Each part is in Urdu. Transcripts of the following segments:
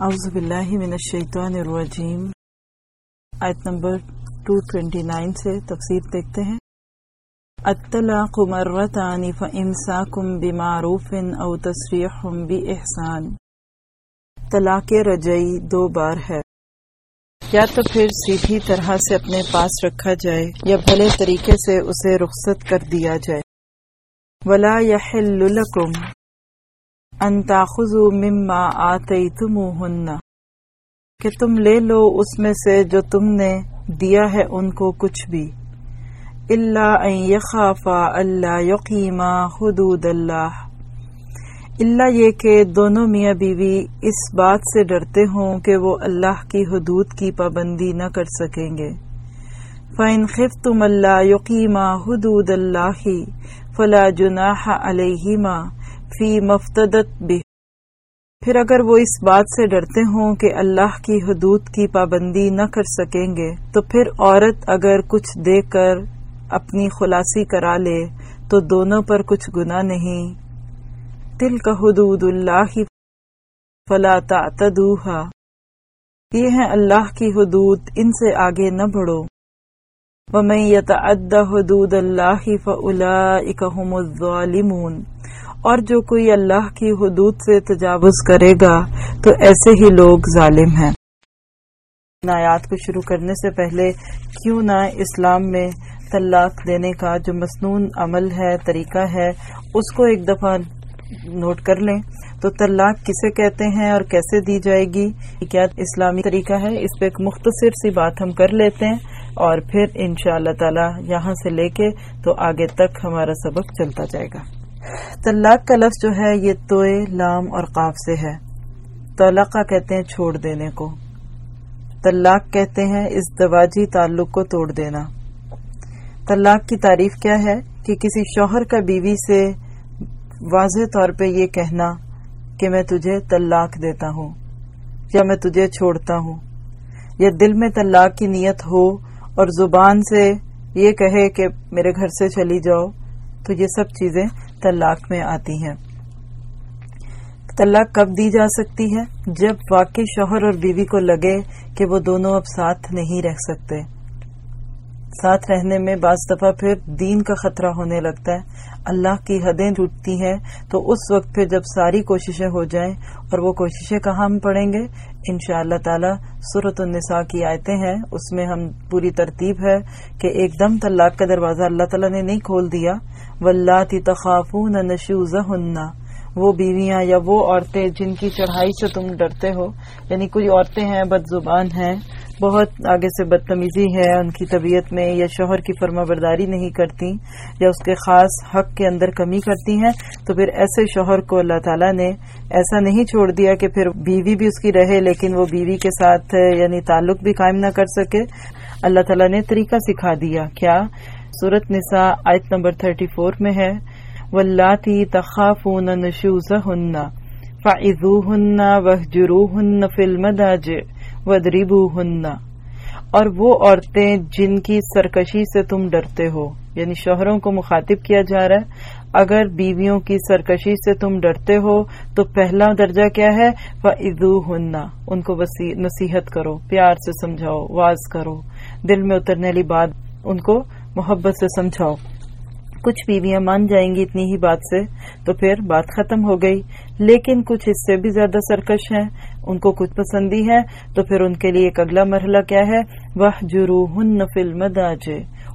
اعوذ باللہ من الشیطان الرجیم۔ آیت نمبر 229 سے تفسیر دیکھتے ہیں۔ الطلاق مرتان فامساکم بمعروف او تصریح باحسان طلاق رجعی دو بار ہے۔ یا تو پھر سیدھی طرح سے اپنے پاس رکھا جائے یا بھلے طریقے سے اسے رخصت کر دیا جائے۔ ولا يحل لكم ان تاخذوا مما آتيتموهن۔ کہ تم لے لو اس میں سے جو تم نے دیا ہے ان کو کچھ بھی۔ اللہ ان یخافا اللہ یقیما حدود اللہ اللہ یہ کہ دونوں میاں بیوی اس بات سے ڈرتے ہوں کہ وہ اللہ کی حدود کی پابندی نہ کر سکیں گے۔ فَإِنْ خِفْتُمَ اللَّهَ يُقِيمَ حُدُودَ اللَّهِ فَلَا جُنَاحَ عَلَيْهِمَا۔ فی مفتدت بھی پھر اگر وہ اس بات سے ڈرتے ہوں کہ اللہ کی حدود کی پابندی نہ کر سکیں گے، تو پھر عورت اگر کچھ دے کر اپنی خلاصی کرا لے، تو دونوں پر کچھ گنا نہیں۔ دل کا حدود اللہ، فلا تعتدوها یہ ہیں اللہ کی حدود، ان سے آگے نہ بڑھو۔ ومن يتعد حدود اللہ فاولئک هم الظالمون۔ اور جو کوئی اللہ کی حدود سے تجاوز کرے گا، تو ایسے ہی لوگ ظالم ہیں۔ آیات کو شروع کرنے سے پہلے کیوں نہ اسلام میں طلاق دینے کا جو مصنون عمل ہے، طریقہ ہے، اس کو ایک دفعہ نوٹ کر لیں۔ تو طلاق کسے کہتے ہیں اور کیسے دی جائے گی؟ کیا اسلامی طریقہ ہے؟ اس پہ ایک مختصر سی بات ہم کر لیتے ہیں اور پھر ان شاء اللہ تعالی یہاں سے لے کے تو آگے تک ہمارا سبق چلتا جائے گا۔ طلاق کا لفظ جو ہے یہ توئے، لام اور قاف سے ہے۔ طلقہ کہتے ہیں چھوڑ دینے کو۔ طلاق کہتے ہیں اس دواجی تعلق کو توڑ دینا۔ طلاق کی تعریف کیا ہے؟ کہ کسی شوہر کا بیوی سے واضح طور پہ یہ کہنا کہ میں تجھے طلاق دیتا ہوں یا میں تجھے چھوڑتا ہوں۔ یا دل میں طلاق کی نیت ہو اور زبان سے یہ کہے کہ میرے گھر سے چلی جاؤ، تو یہ سب چیزیں طلاق میں آتی ہیں۔ طلاق کب دی جا سکتی ہے؟ جب واقعی شوہر اور بیوی کو لگے کہ وہ دونوں اب ساتھ نہیں رہ سکتے۔ ساتھ رہنے میں بعض دفعہ پھر دین کا خطرہ ہونے لگتا ہے۔ اللہ کی حدیں ٹوٹتی ہیں تو اس وقت پھر جب ساری کوششیں ہو جائیں اور وہ کوششیں کہاں ہم پڑیں گے؟ ان شاء اللہ تعالی صورت النساء کی آیتیں ہیں۔ اس میں ہم پوری ترتیب ہے کہ ایک دم طلاق کا دروازہ اللہ تعالیٰ نے نہیں کھول دیا۔ ولہ تخافون نشوزہن وہ بیویاں یا وہ عورتیں جن کی چڑھائی سے تم ڈرتے ہو یعنی کوئی عورتیں ہیں بد زبان ہیں بہت آگے سے بدتمیزی ہے، ان کی طبیعت میں یا شوہر کی فرما برداری نہیں کرتی یا اس کے خاص حق کے اندر کمی کرتی ہیں، تو پھر ایسے شوہر کو اللہ تعالیٰ نے ایسا نہیں چھوڑ دیا کہ پھر بیوی بھی اس کی رہے، لیکن وہ بیوی کے ساتھ یعنی تعلق بھی قائم نہ کر سکے۔ اللہ تعالیٰ نے طریقہ سکھا دیا۔ کیا؟ سورت نساء آیت نمبر 34 میں ہے ولاتی تخافون نشوزہن فعذوہن وہجروہن فی المداجع ودریبوہن اور وہ عورتیں جن کی سرکشی سے تم ڈرتے ہو یعنی شوہروں کو مخاطب کیا جا رہا ہے، اگر بیویوں کی سرکشی سے تم ڈرتے ہو تو پہلا درجہ کیا ہے؟ وہ ان کو نصیحت کرو، پیار سے سمجھاؤ، واز کرو، دل میں اترنے والی بات ان کو محبت سے سمجھاؤ۔ کچھ بیویاں مان جائیں گی اتنی ہی بات سے، تو پھر بات ختم ہو گئی۔ لیکن کچھ اس سے بھی زیادہ سرکش ہیں ان کو کچھ پسندی ہے تو پھر ان کے لیے ایک اگلا مرحلہ کیا ہے؟ وہ جرو ہن فلم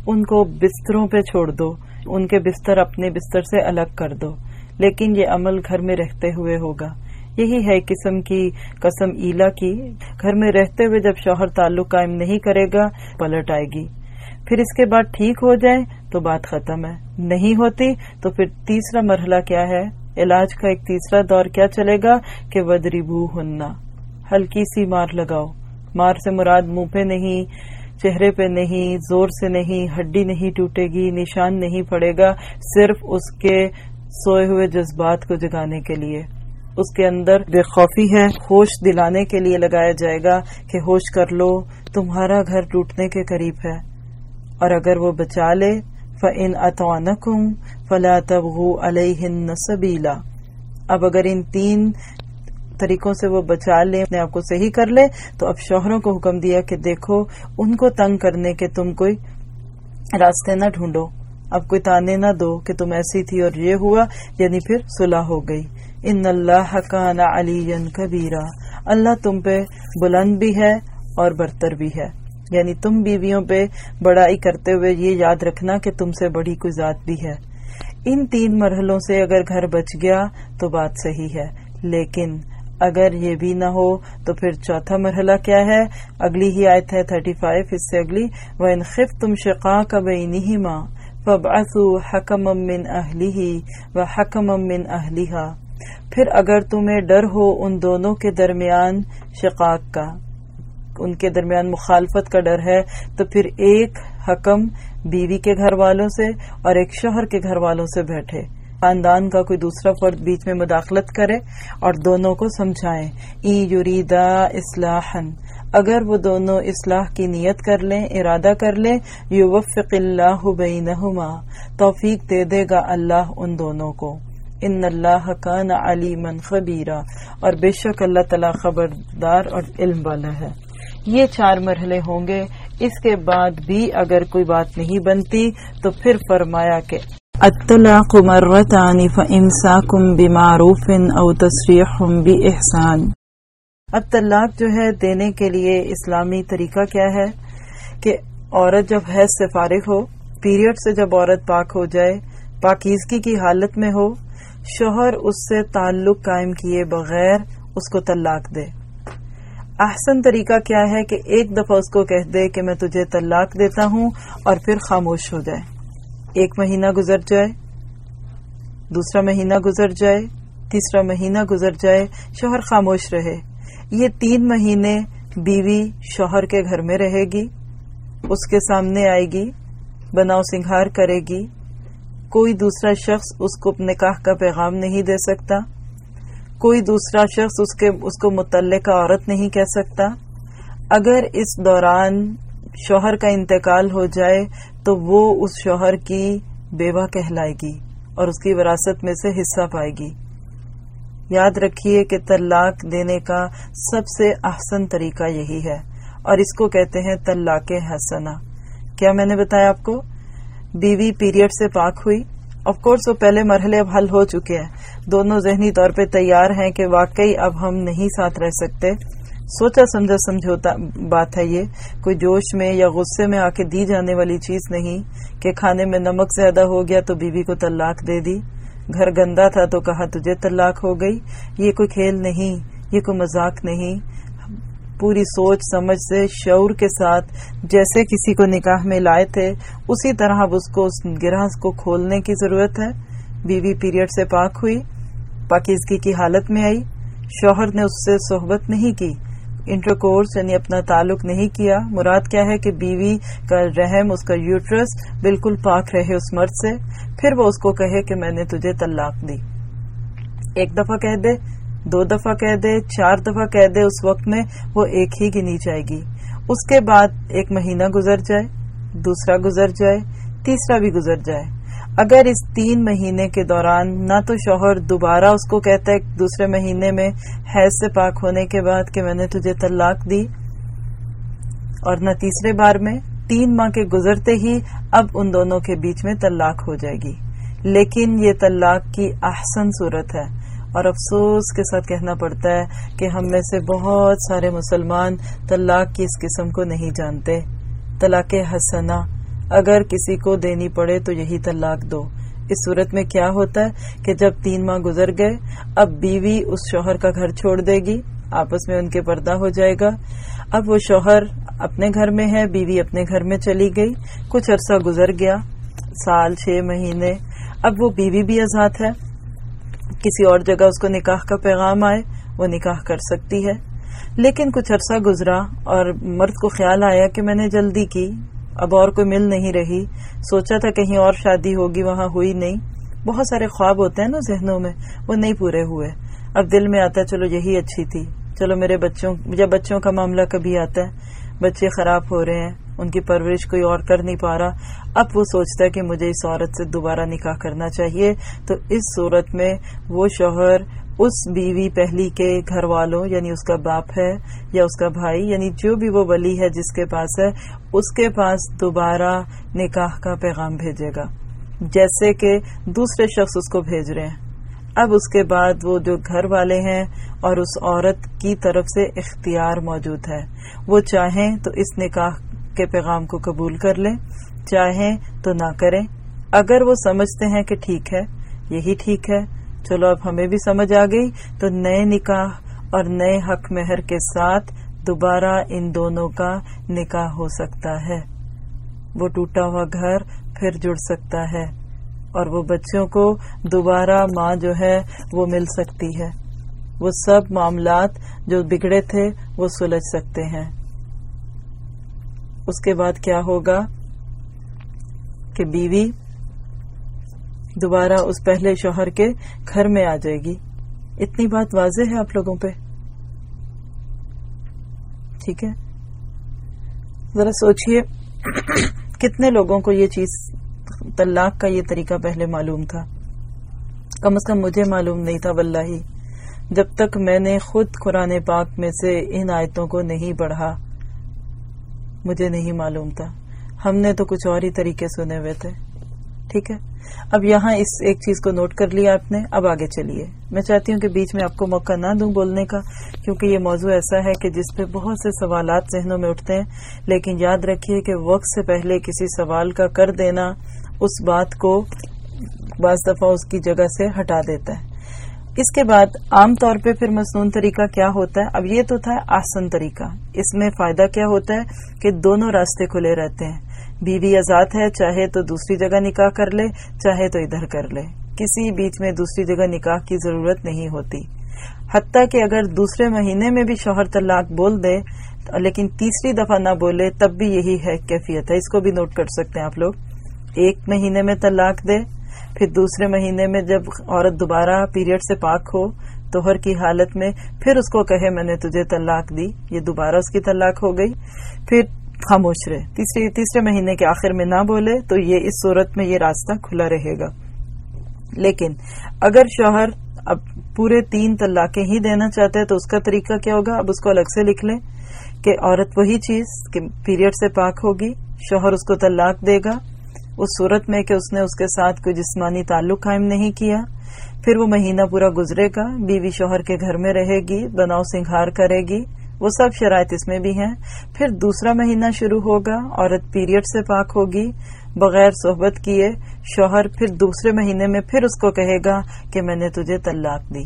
ان کو بستروں پہ چھوڑ دو، ان کے بستر اپنے بستر سے الگ کر دو۔ لیکن یہ عمل گھر میں رہتے ہوئے ہوگا۔ یہی ہے قسم کی قسم ایلا کی۔ گھر میں رہتے ہوئے جب شوہر تعلق قائم نہیں کرے گا، پلٹ آئے گی۔ پھر اس کے بعد ٹھیک ہو جائے، تو بات ختم ہے۔ نہیں ہوتی، تو پھر تیسرا مرحلہ کیا ہے؟ علاج کا ایک تیسرا دور کیا چلے گا کہ ودری بو ہننا ہلکی سی مار لگاؤ۔ مار سے مراد منہ پہ نہیں، چہرے پہ نہیں، زور سے نہیں، ہڈی نہیں ٹوٹے گی، نشان نہیں پڑے گا، صرف اس کے سوئے ہوئے جذبات کو جگانے کے لیے۔ اس کے اندر بے خوفی ہے، ہوش دلانے کے لیے لگایا جائے گا کہ ہوش کر لو، تمہارا گھر ٹوٹنے کے قریب ہے۔ اور اگر وہ بچا لے فن فلا تبغوا علیہن سبیلا اب اگر ان تین طریقوں سے وہ بچا لے اپنے آپ کو صحیح کر لے تو اب شوہروں کو حکم دیا کہ دیکھو، ان کو تنگ کرنے کے تم کوئی راستے نہ ڈھونڈو۔ اب کوئی تانے نہ دو کہ تم ایسی تھی اور یہ ہوا یعنی پھر صلح ہو گئی۔ ان اللہ کان علی کبیرہ اللہ تم پہ بلند بھی ہے اور برتر بھی ہے۔ یعنی تم بیویوں پہ بڑائی کرتے ہوئے یہ یاد رکھنا کہ تم سے بڑی کوئی ذات بھی ہے۔ ان تین مرحلوں سے اگر گھر بچ گیا تو بات صحیح ہے، لیکن اگر یہ بھی نہ ہو تو پھر چوتھا مرحلہ کیا ہے؟ اگلی ہی آیت ہے تھرٹی فائیو اس سے اگلی وہ انخف تم شقا کا بینی ماں فبعثوا حکم من اہلی و حکم من اہلیہ پھر اگر تمہیں ڈر ہو ان دونوں کے درمیان شقاق کا۔ ان کے درمیان مخالفت کا ڈر ہے، تو پھر ایک حکم بیوی کے گھر والوں سے اور ایک شوہر کے گھر والوں سے بیٹھے۔ خاندان کا کوئی دوسرا فرد بیچ میں مداخلت کرے اور دونوں کو سمجھائیں۔ ای یریدا اصلاحن اگر وہ دونوں اصلاح کی نیت کر لیں، ارادہ کر لیں یو اللہ بینہما۔ توفیق دے دے گا اللہ ان دونوں کو۔ ان اللہ کان علی من خبیرہ اور بے شک اللہ تعالی خبردار اور علم والا ہے۔ یہ چار مرحلے ہوں گے۔ اس کے بعد بھی اگر کوئی بات نہیں بنتی تو پھر فرمایا کہ الطلاق مرتان فامساکم بمعروف او تصریح باحسان الطلاق جو ہے دینے کے لیے اسلامی طریقہ کیا ہے؟ کہ عورت جب حیض سے فارغ ہو پیریڈ سے جب عورت پاک ہو جائے، پاکیزگی کی حالت میں ہو، شوہر اس سے تعلق قائم کیے بغیر اس کو طلاق دے۔ احسن طریقہ کیا ہے کہ ایک دفعہ اس کو کہہ دے کہ میں تجھے طلاق دیتا ہوں اور پھر خاموش ہو جائے۔ ایک مہینہ گزر جائے، دوسرا مہینہ گزر جائے، تیسرا مہینہ گزر جائے، شوہر خاموش رہے۔ یہ تین مہینے بیوی شوہر کے گھر میں رہے گی، اس کے سامنے آئے گی، بناؤ سنگھار کرے گی۔ کوئی دوسرا شخص اس کو نکاح کا پیغام نہیں دے سکتا۔ کوئی دوسرا شخص اس کے اس کو متعلقہ عورت نہیں کہہ سکتا۔ اگر اس دوران شوہر کا انتقال ہو جائے تو وہ اس شوہر کی بیوہ کہلائے گی اور اس کی وراثت میں سے حصہ پائے گی۔ یاد رکھیے کہ طلاق دینے کا سب سے احسن طریقہ یہی ہے اور اس کو کہتے ہیں طلاق حسنا کیا میں نے بتایا آپ کو؟ بیوی پیریڈ سے پاک ہوئی۔ آف کورس وہ پہلے مرحلے اب حل ہو چکے ہیں۔ دونوں ذہنی طور پہ تیار ہیں کہ واقعی اب ہم نہیں ساتھ رہ سکتے۔ سوچا سمجھا سمجھوتا بات ہے یہ۔ کوئی جوش میں یا غصے میں آ کے دی جانے والی چیز نہیں کہ کھانے میں نمک زیادہ ہو گیا تو بیوی کو طلاق دے دی۔ گھر گندا تھا تو کہا تجھے طلاق ہو گئی۔ یہ کوئی کھیل نہیں، یہ کوئی مذاق نہیں۔ پوری سوچ سمجھ سے شعور کے ساتھ جیسے کسی کو نکاح میں لائے تھے، اسی طرح اب اس کو اس گرہ کو کھولنے کی ضرورت ہے۔ بیوی پیریڈ سے پاک ہوئی، پاکیزگی کی حالت میں آئی۔ شوہر نے اس سے صحبت نہیں کی انٹر کورس یعنی اپنا تعلق نہیں کیا۔ مراد کیا ہے کہ بیوی کا رحم، اس کا یوٹرس بالکل پاک رہے اس مرد سے۔ پھر وہ اس کو کہے کہ میں نے تجھے طلاق دی۔ ایک دفعہ کہہ دے دو دفعہ کہہ دے، چار دفعہ کہہ دے، اس وقت میں وہ ایک ہی گنی جائے گی۔ اس کے بعد ایک مہینہ گزر جائے، دوسرا گزر جائے، تیسرا بھی گزر جائے۔ اگر اس تین مہینے کے دوران نہ تو شوہر دوبارہ اس کو کہتا ہے، دوسرے مہینے میں حیض سے پاک ہونے کے بعد کہ میں نے تجھے طلاق دی، اور نہ تیسرے بار میں، تین ماہ کے گزرتے ہی اب ان دونوں کے بیچ میں طلاق ہو جائے گی۔ لیکن یہ طلاق کی احسن صورت ہے۔ اور افسوس کے ساتھ کہنا پڑتا ہے کہ ہم میں سے بہت سارے مسلمان طلاق کی اس قسم کو نہیں جانتے۔ طلاق حسنا اگر کسی کو دینی پڑے تو یہی طلاق دو۔ اس صورت میں کیا ہوتا ہے کہ جب تین ماہ گزر گئے، اب بیوی اس شوہر کا گھر چھوڑ دے گی، آپس میں ان کے پردہ ہو جائے گا۔ اب وہ شوہر اپنے گھر میں ہے، بیوی اپنے گھر میں چلی گئی۔ کچھ عرصہ گزر گیا، سال، چھ مہینے۔ اب وہ بیوی بھی آزاد ہے۔ کسی اور جگہ اس کو نکاح کا پیغام آئے، وہ نکاح کر سکتی ہے۔ لیکن کچھ عرصہ گزرا اور مرد کو خیال آیا کہ میں نے جلدی کی، اب اور کوئی مل نہیں رہی۔ سوچا تھا کہیں اور شادی ہوگی، وہاں ہوئی نہیں۔ بہت سارے خواب ہوتے ہیں نا ذہنوں میں، وہ نہیں پورے ہوئے۔ اب دل میں آتا ہے، چلو یہی اچھی تھی۔ چلو میرے بچوں، جب بچوں کا معاملہ کبھی آتا ہے، بچے خراب ہو رہے ہیں۔ ان کی پرورش کوئی اور کر نہیں پا رہا۔ اب وہ سوچتا ہے کہ مجھے اس عورت سے دوبارہ نکاح کرنا چاہیے۔ تو اس صورت میں وہ شوہر اس بیوی پہلی کے گھر والوں یعنی اس کا باپ ہے یا اس کا بھائی یعنی جو بھی وہ ولی ہے جس کے پاس ہے، اس کے پاس دوبارہ نکاح کا پیغام بھیجے گا۔ جیسے کہ دوسرے شخص اس کو بھیج رہے ہیں۔ اب اس کے بعد وہ جو گھر والے ہیں اور اس عورت کی طرف سے اختیار موجود ہے۔ وہ چاہیں تو اس نکاح کے پیغام کو قبول کر لیں۔ چاہیں تو نہ کریں۔ اگر وہ سمجھتے ہیں کہ ٹھیک ہے، یہی ٹھیک ہے۔ چلو، اب ہمیں بھی سمجھ آ گئی۔ تو نئے نکاح اور نئے حق مہر کے ساتھ دوبارہ ان دونوں کا نکاح ہو سکتا ہے۔ وہ ٹوٹا ہوا گھر پھر جڑ سکتا ہے اور وہ بچوں کو دوبارہ ماں جو ہے وہ مل سکتی ہے۔ وہ سب معاملات جو بگڑے تھے وہ سلجھ سکتے ہیں۔ اس کے بعد کیا ہوگا کہ بیوی دوبارہ اس پہلے شوہر کے گھر میں آ جائے گی۔ اتنی بات واضح ہے آپ لوگوں پہ؟ ٹھیک ہے۔ ذرا سوچئے کتنے لوگوں کو یہ چیز، طلاق کا یہ طریقہ پہلے معلوم تھا۔ کم از کم مجھے معلوم نہیں تھا واللہ جب تک میں نے خود قرآن پاک میں سے ان آیتوں کو نہیں پڑھا مجھے نہیں معلوم تھا۔ ہم نے تو کچھ اور ہی طریقے سنے ہوئے تھے۔ ٹھیک ہے۔ اب یہاں اس ایک چیز کو نوٹ کر لیا آپ نے۔ اب آگے چلیے۔ میں چاہتی ہوں کہ بیچ میں آپ کو موقع نہ دوں بولنے کا، کیونکہ یہ موضوع ایسا ہے کہ جس پہ بہت سے سوالات ذہنوں میں اٹھتے ہیں، لیکن یاد رکھیے کہ وقت سے پہلے کسی سوال کا کر دینا، اس بات کو بعض دفعہ اس کی جگہ سے ہٹا دیتا ہے۔ اس کے بعد عام طور پہ پھر مصنون طریقہ کیا ہوتا ہے؟ اب یہ تو تھا آسن طریقہ۔ اس میں فائدہ کیا ہوتا ہے کہ دونوں راستے کھلے رہتے ہیں۔ بیوی آزاد ہے، چاہے تو دوسری جگہ نکاح کر لے، چاہے تو ادھر کر لے۔ کسی بیچ میں دوسری جگہ نکاح کی ضرورت نہیں ہوتی۔ حتیٰ کہ اگر دوسرے مہینے میں بھی شوہر طلاق بول دے، لیکن تیسری دفعہ نہ بولے، تب بھی یہی ہے کیفیت ہے۔ اس کو بھی نوٹ کر سکتے ہیں آپ لوگ۔ ایک مہینے میں طلاق دے پھر دوسرے مہینے میں جب عورت دوبارہ پیریڈ سے پاک ہو توہر کی حالت میں پھر اس کو کہے، میں نے تجھے طلاق دی۔ یہ دوبارہ اس کی طلاق ہو گئی۔ پھر خاموش رہے۔ تیسرے مہینے کے آخر میں نہ بولے تو یہ اس صورت میں یہ راستہ کھلا رہے گا۔ لیکن اگر شوہر اب پورے تین طلاقیں ہی دینا چاہتے ہیں تو اس کا طریقہ کیا ہوگا؟ اب اس کو الگ سے لکھ لیں کہ عورت وہی چیز کہ پیریڈ سے پاک ہوگی، شوہر اس کو طلاق دے گا۔ اس صورت میں کہ اس نے اس کے ساتھ کوئی جسمانی تعلق قائم نہیں کیا۔ پھر وہ مہینہ پورا گزرے گا، بیوی شوہر کے گھر میں رہے گی، بناؤ سنگھار کرے گی، وہ سب شرائط اس میں بھی ہیں۔ پھر دوسرا مہینہ شروع ہوگا، عورت پیریڈ سے پاک ہوگی، بغیر صحبت کیے، شوہر پھر دوسرے مہینے میں پھر اس کو کہے گا کہ میں نے تجھے طلاق دی۔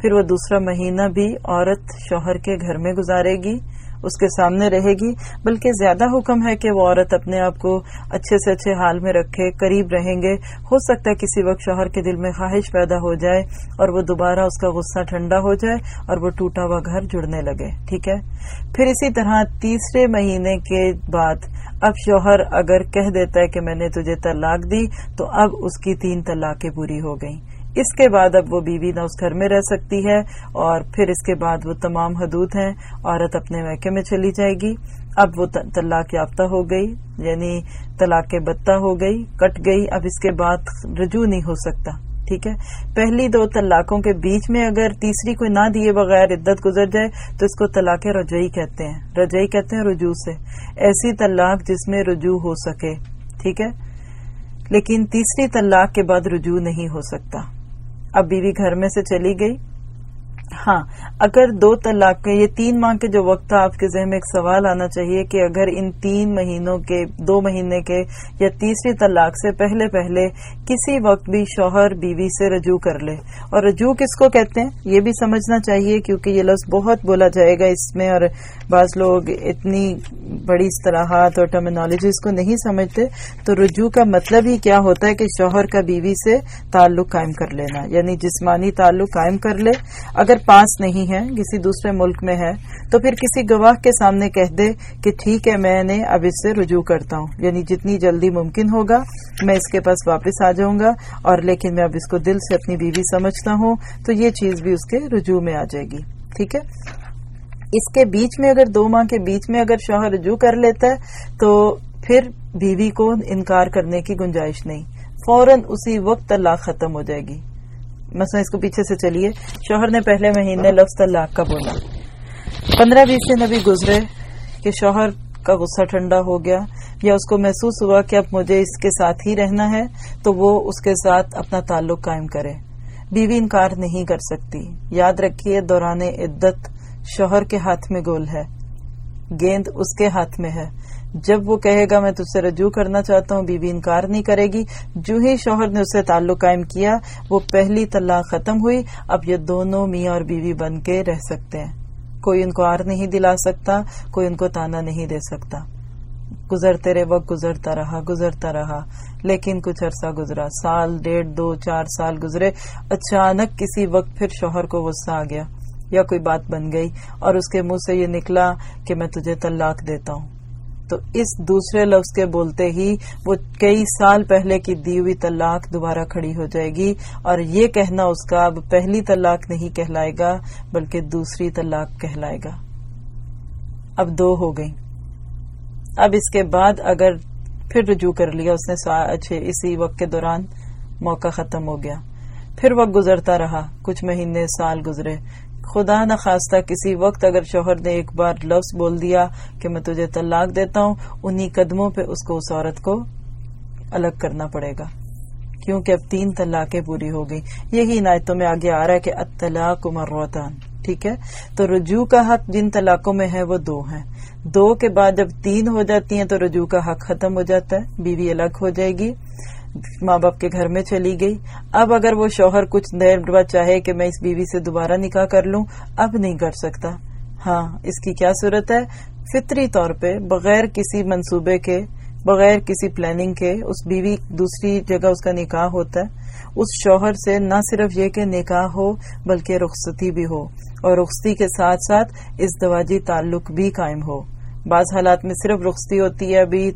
پھر وہ دوسرا مہینہ بھی عورت شوہر کے گھر میں گزارے گی۔ اس کے سامنے رہے گی۔ بلکہ زیادہ حکم ہے کہ وہ عورت اپنے آپ کو اچھے سے اچھے حال میں رکھے، قریب رہیں گے۔ ہو سکتا ہے کسی وقت شوہر کے دل میں خواہش پیدا ہو جائے اور وہ دوبارہ اس کا غصہ ٹھنڈا ہو جائے اور وہ ٹوٹا ہوا گھر جڑنے لگے، ٹھیک ہے؟ پھر اسی طرح تیسرے مہینے کے بعد اب شوہر اگر کہہ دیتا ہے کہ میں نے تجھے طلاق دی تو اب اس کی تین طلاقیں پوری ہو گئیں۔ اس کے بعد اب وہ بیوی نہ اس گھر میں رہ سکتی ہے اور پھر اس کے بعد وہ تمام حدود ہیں، عورت اپنے میکے میں چلی جائے گی۔ اب وہ طلاق یافتہ ہو گئی یعنی طلاق بتہ ہو گئی، کٹ گئی، اب اس کے بعد رجوع نہیں ہو سکتا، ٹھیک ہے؟ پہلی دو طلاقوں کے بیچ میں اگر تیسری کوئی نہ دیے بغیر عدت گزر جائے، تو اس کو طلاق رجوئی کہتے ہیں۔ رجوئی کہتے ہیں رجوع سے۔ ایسی طلاق جس میں رجوع ہو سکے، ٹھیک ہے؟ لیکن تیسری طلاق کے بعد رجوع نہیں ہو سکتا۔ اب بیوی گھر میں سے چلی گئی ہاں اگر دو طلاق کے یہ تین ماہ کے جو وقت تھا، آپ کے ذہن میں ایک سوال آنا چاہیے کہ اگر ان تین مہینوں کے دو مہینے کے یا تیسری طلاق سے پہلے پہلے کسی وقت بھی شوہر بیوی سے رجوع کر لے۔ اور رجوع کس کو کہتے ہیں؟ یہ بھی سمجھنا چاہیے کیونکہ یہ لفظ بہت بولا جائے گا اس میں اور بعض لوگ اتنی بڑی اصطلاحات اور ٹرمینالوجیز کو نہیں سمجھتے۔ تو رجوع کا مطلب ہی کیا ہوتا ہے کہ شوہر کا بیوی سے تعلق قائم کر لینا یعنی جسمانی تعلق قائم کر لے۔ اگر اگر پاس نہیں ہے، کسی دوسرے ملک میں ہے، تو پھر کسی گواہ کے سامنے کہہ دے کہ ٹھیک ہے، میں نے اب اس سے رجوع کرتا ہوں۔ یعنی جتنی جلدی ممکن ہوگا، میں اس کے پاس واپس آ جاؤں گا اور لیکن میں اب اس کو دل سے اپنی بیوی سمجھتا ہوں، تو یہ چیز بھی اس کے رجوع میں آ جائے گی۔ ٹھیک ہے؟ اس کے بیچ میں اگر، دو ماہ کے بیچ میں اگر شوہر رجوع کر لیتا ہے، تو پھر بیوی کو انکار کرنے کی گنجائش نہیں۔ فوراً اسی وقت طلاق ختم ہو جائے گی۔ مثلا اس کو پیچھے سے چلیے۔ شوہر نے پہلے مہینے لفظ طلاق کا بولا۔ پندرہ بیس دن ابھی گزرے کہ شوہر کا غصہ ٹھنڈا ہو گیا یا اس کو محسوس ہوا کہ اب مجھے اس کے ساتھ ہی رہنا ہے، تو وہ اس کے ساتھ اپنا تعلق قائم کرے۔ بیوی انکار نہیں کر سکتی۔ یاد رکھیے، دوران عدت شوہر کے ہاتھ میں گول ہے۔ گیند اس کے ہاتھ میں ہے۔ جب وہ کہے گا میں تجھ سے رجوع کرنا چاہتا ہوں، بیوی انکار نہیں کرے گی۔ جو ہی شوہر نے اسے تعلق قائم کیا، وہ پہلی طلاق ختم ہوئی۔ اب یہ دونوں میاں اور بیوی بن کے رہ سکتے ہیں۔ کوئی ان کو آر نہیں دلا سکتا، کوئی ان کو تانا نہیں دے سکتا۔ گزرتے رہے وقت گزرتا رہا گزرتا رہا۔ لیکن کچھ عرصہ گزرا۔ سال، ڈیڑھ، دو، چار سال گزرے۔ اچانک کسی وقت پھر شوہر کو غصہ آ گیا یا کوئی بات بن گئی اور اس کے منہ سے یہ نکلا کہ میں تجھے طلاق دیتا ہوں۔ تو اس دوسرے لفظ کے بولتے ہی وہ کئی سال پہلے کی دی ہوئی طلاق دوبارہ کھڑی ہو جائے گی اور یہ کہنا اس کا اب پہلی طلاق نہیں کہلائے گا، بلکہ دوسری طلاق کہلائے گا۔ اب دو ہو گئی اب اس کے بعد اگر پھر رجوع کر لیا اس نے اچھے اسی وقت کے دوران، موقع ختم ہو گیا۔ پھر وقت گزرتا رہا، کچھ مہینے، سال گزرے۔ خدا نخواستہ کسی وقت اگر شوہر نے ایک بار لفظ بول دیا کہ میں تجھے طلاق دیتا ہوں، انہی قدموں پہ اس کو اس عورت کو الگ کرنا پڑے گا۔ کیونکہ اب تین طلاقیں پوری ہو گئی یہی عنایتوں میں آگے آ رہا ہے کہ اطلاق مروتان ٹھیک ہے؟ تو رجوع کا حق جن طلاقوں میں ہے وہ دو ہیں۔ دو کے بعد جب تین ہو جاتی ہیں تو رجوع کا حق ختم ہو جاتا ہے، بیوی الگ ہو جائے گی۔ ماں باپ کے گھر میں چلی گئی۔ اب اگر وہ شوہر کچھ دیر بعد چاہے کہ میں اس بیوی سے دوبارہ نکاح کر لوں، اب نہیں کر سکتا۔ ہاں اس کی کیا صورت ہے؟ فطری طور پہ بغیر کسی منصوبے کے، بغیر کسی پلاننگ کے اس بیوی دوسری جگہ اس کا نکاح ہوتا ہے۔ اس شوہر سے نہ صرف یہ کہ نکاح ہو، بلکہ رخصتی بھی ہو۔ اور رخصتی کے ساتھ ساتھ اس دواجی تعلق بھی قائم ہو۔ بعض حالات میں صرف رخصتی ہوتی ہے، ابھی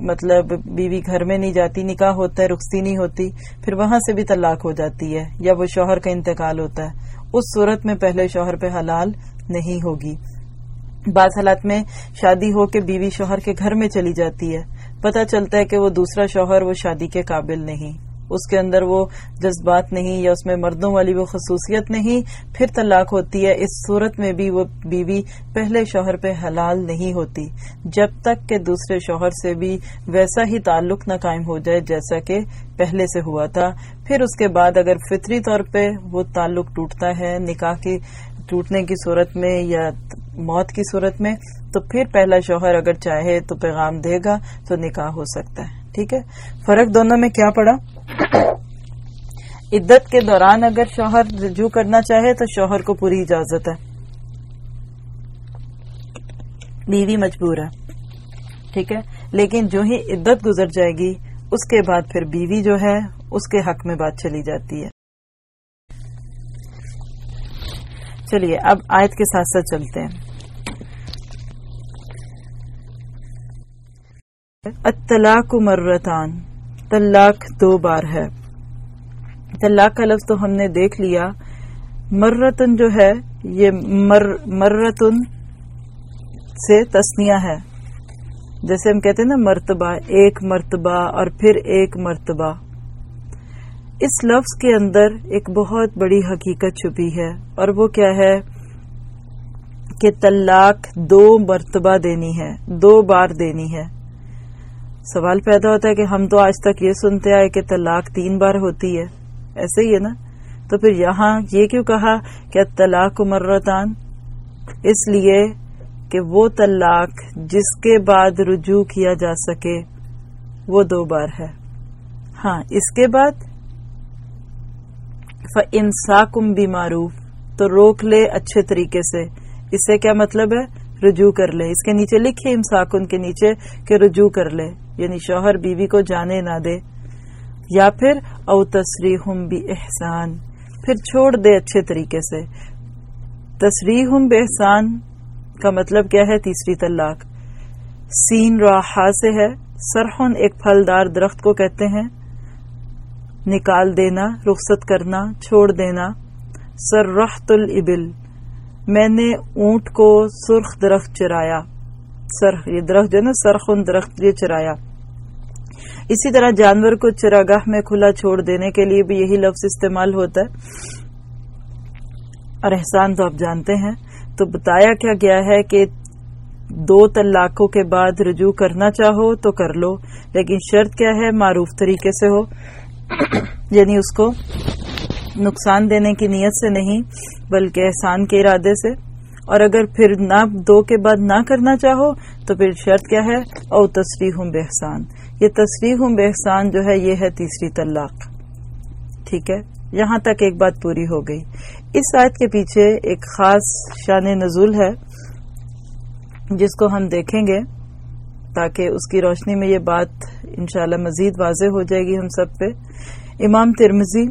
مطلب بیوی گھر میں نہیں جاتی، نکاح ہوتا ہے، رخصتی نہیں ہوتی، پھر وہاں سے بھی طلاق ہو جاتی ہے، یا وہ شوہر کا انتقال ہوتا ہے۔ اس صورت میں پہلے شوہر پہ حلال نہیں ہوگی۔ بعض حالات میں شادی ہو کے بیوی شوہر کے گھر میں چلی جاتی ہے، پتہ چلتا ہے کہ وہ دوسرا شوہر وہ شادی کے قابل نہیں۔ اس کے اندر وہ جذبات نہیں یا اس میں مردوں والی وہ خصوصیت نہیں، پھر طلاق ہوتی ہے، اس صورت میں بھی وہ بیوی پہلے شوہر پہ حلال نہیں ہوتی۔ جب تک کہ دوسرے شوہر سے بھی ویسا ہی تعلق نہ قائم ہو جائے جیسا کہ پہلے سے ہوا تھا۔ پھر اس کے بعد اگر فطری طور پہ وہ تعلق ٹوٹتا ہے، نکاح کی ٹوٹنے کی صورت میں یا موت کی صورت میں، تو پھر پہلا شوہر اگر چاہے تو پیغام دے گا تو نکاح ہو سکتا ہے۔ ٹھیک ہے؟ فرق دونوں میں کیا پڑا؟ عدت کے دوران اگر شوہر رجوع کرنا چاہے تو شوہر کو پوری اجازت ہے۔ بیوی مجبور ہے۔ ٹھیک ہے؟ لیکن جو ہی عدت گزر جائے گی، اس کے بعد پھر بیوی جو ہے، اس کے حق میں بات چلی جاتی ہے۔ چلیے، اب آیت کے ساتھ ساتھ چلتے ہیں۔ اطلاق مرتان۔ طلاق دو بار ہے۔ طلاق کا لفظ تو ہم نے دیکھ لیا۔ مرتن جو ہے، یہ مر، مرتن سے تسنیا ہے۔ جیسے ہم کہتے ہیں نا، مرتبہ، ایک مرتبہ اور پھر ایک مرتبہ۔ اس لفظ کے اندر ایک بہت بڑی حقیقت چھپی ہے۔ اور وہ کیا ہے؟ کہ طلاق دو مرتبہ دینی ہے، دو بار دینی ہے۔ سوال پیدا ہوتا ہے کہ ہم تو آج تک یہ سنتے آئے کہ طلاق تین بار ہوتی ہے۔ ایسے ہی ہے نا؟ تو پھر یہاں یہ کیوں کہا کہ طلاق مرتان؟ اس لیے کہ وہ طلاق جس کے بعد رجوع کیا جا سکے، وہ دو بار ہے۔ ہاں اس کے بعد؟ انساکم بھی معروف تو روک لے اچھے طریقے سے۔ اس سے کیا مطلب ہے؟ رجوع کر لے۔ اس کے نیچے لکھے امساکن کے نیچے کہ رجوع کر لے۔ یعنی شوہر بیوی کو جانے نہ دے، یا پھر او تصریح بھی احسان پھر چھوڑ دے اچھے طریقے سے۔ تصریح بے احسان کا مطلب کیا ہے؟ تیسری طلاق۔ سین راہ سے ہے، سرحن ایک پھلدار درخت کو کہتے ہیں۔ نکال دینا، رخصت کرنا، چھوڑ دینا۔ سر رحت البل میں نے اونٹ کو سرخ درخت چرایا۔ سرخ، یہ درخت جو ہے نا سرخن درخت یہ چرایا۔ اسی طرح جانور کو چراگاہ میں کھلا چھوڑ دینے کے لیے بھی یہی لفظ استعمال ہوتا ہے۔ اور احسان تو آپ جانتے ہیں۔ تو بتایا کیا گیا ہے کہ دو طلاقوں کے بعد رجوع کرنا چاہو تو کر لو، لیکن شرط کیا ہے؟ معروف طریقے سے ہو۔ یعنی اس کو نقصان دینے کی نیت سے نہیں، بلکہ احسان کے ارادے سے۔ اور اگر پھر نہ دو کے بعد نہ کرنا چاہو تو پھر شرط کیا ہے؟ او تصریح ہوں بحسان یہ تصریح ہوں بحسان جو ہے، یہ ہے تیسری طلاق۔ ٹھیک ہے؟ یہاں تک ایک بات پوری ہو گئی۔ اس آیت کے پیچھے ایک خاص شان نزول ہے، جس کو ہم دیکھیں گے تاکہ اس کی روشنی میں یہ بات انشاءاللہ مزید واضح ہو جائے گی ہم سب پہ۔ امام ترمزی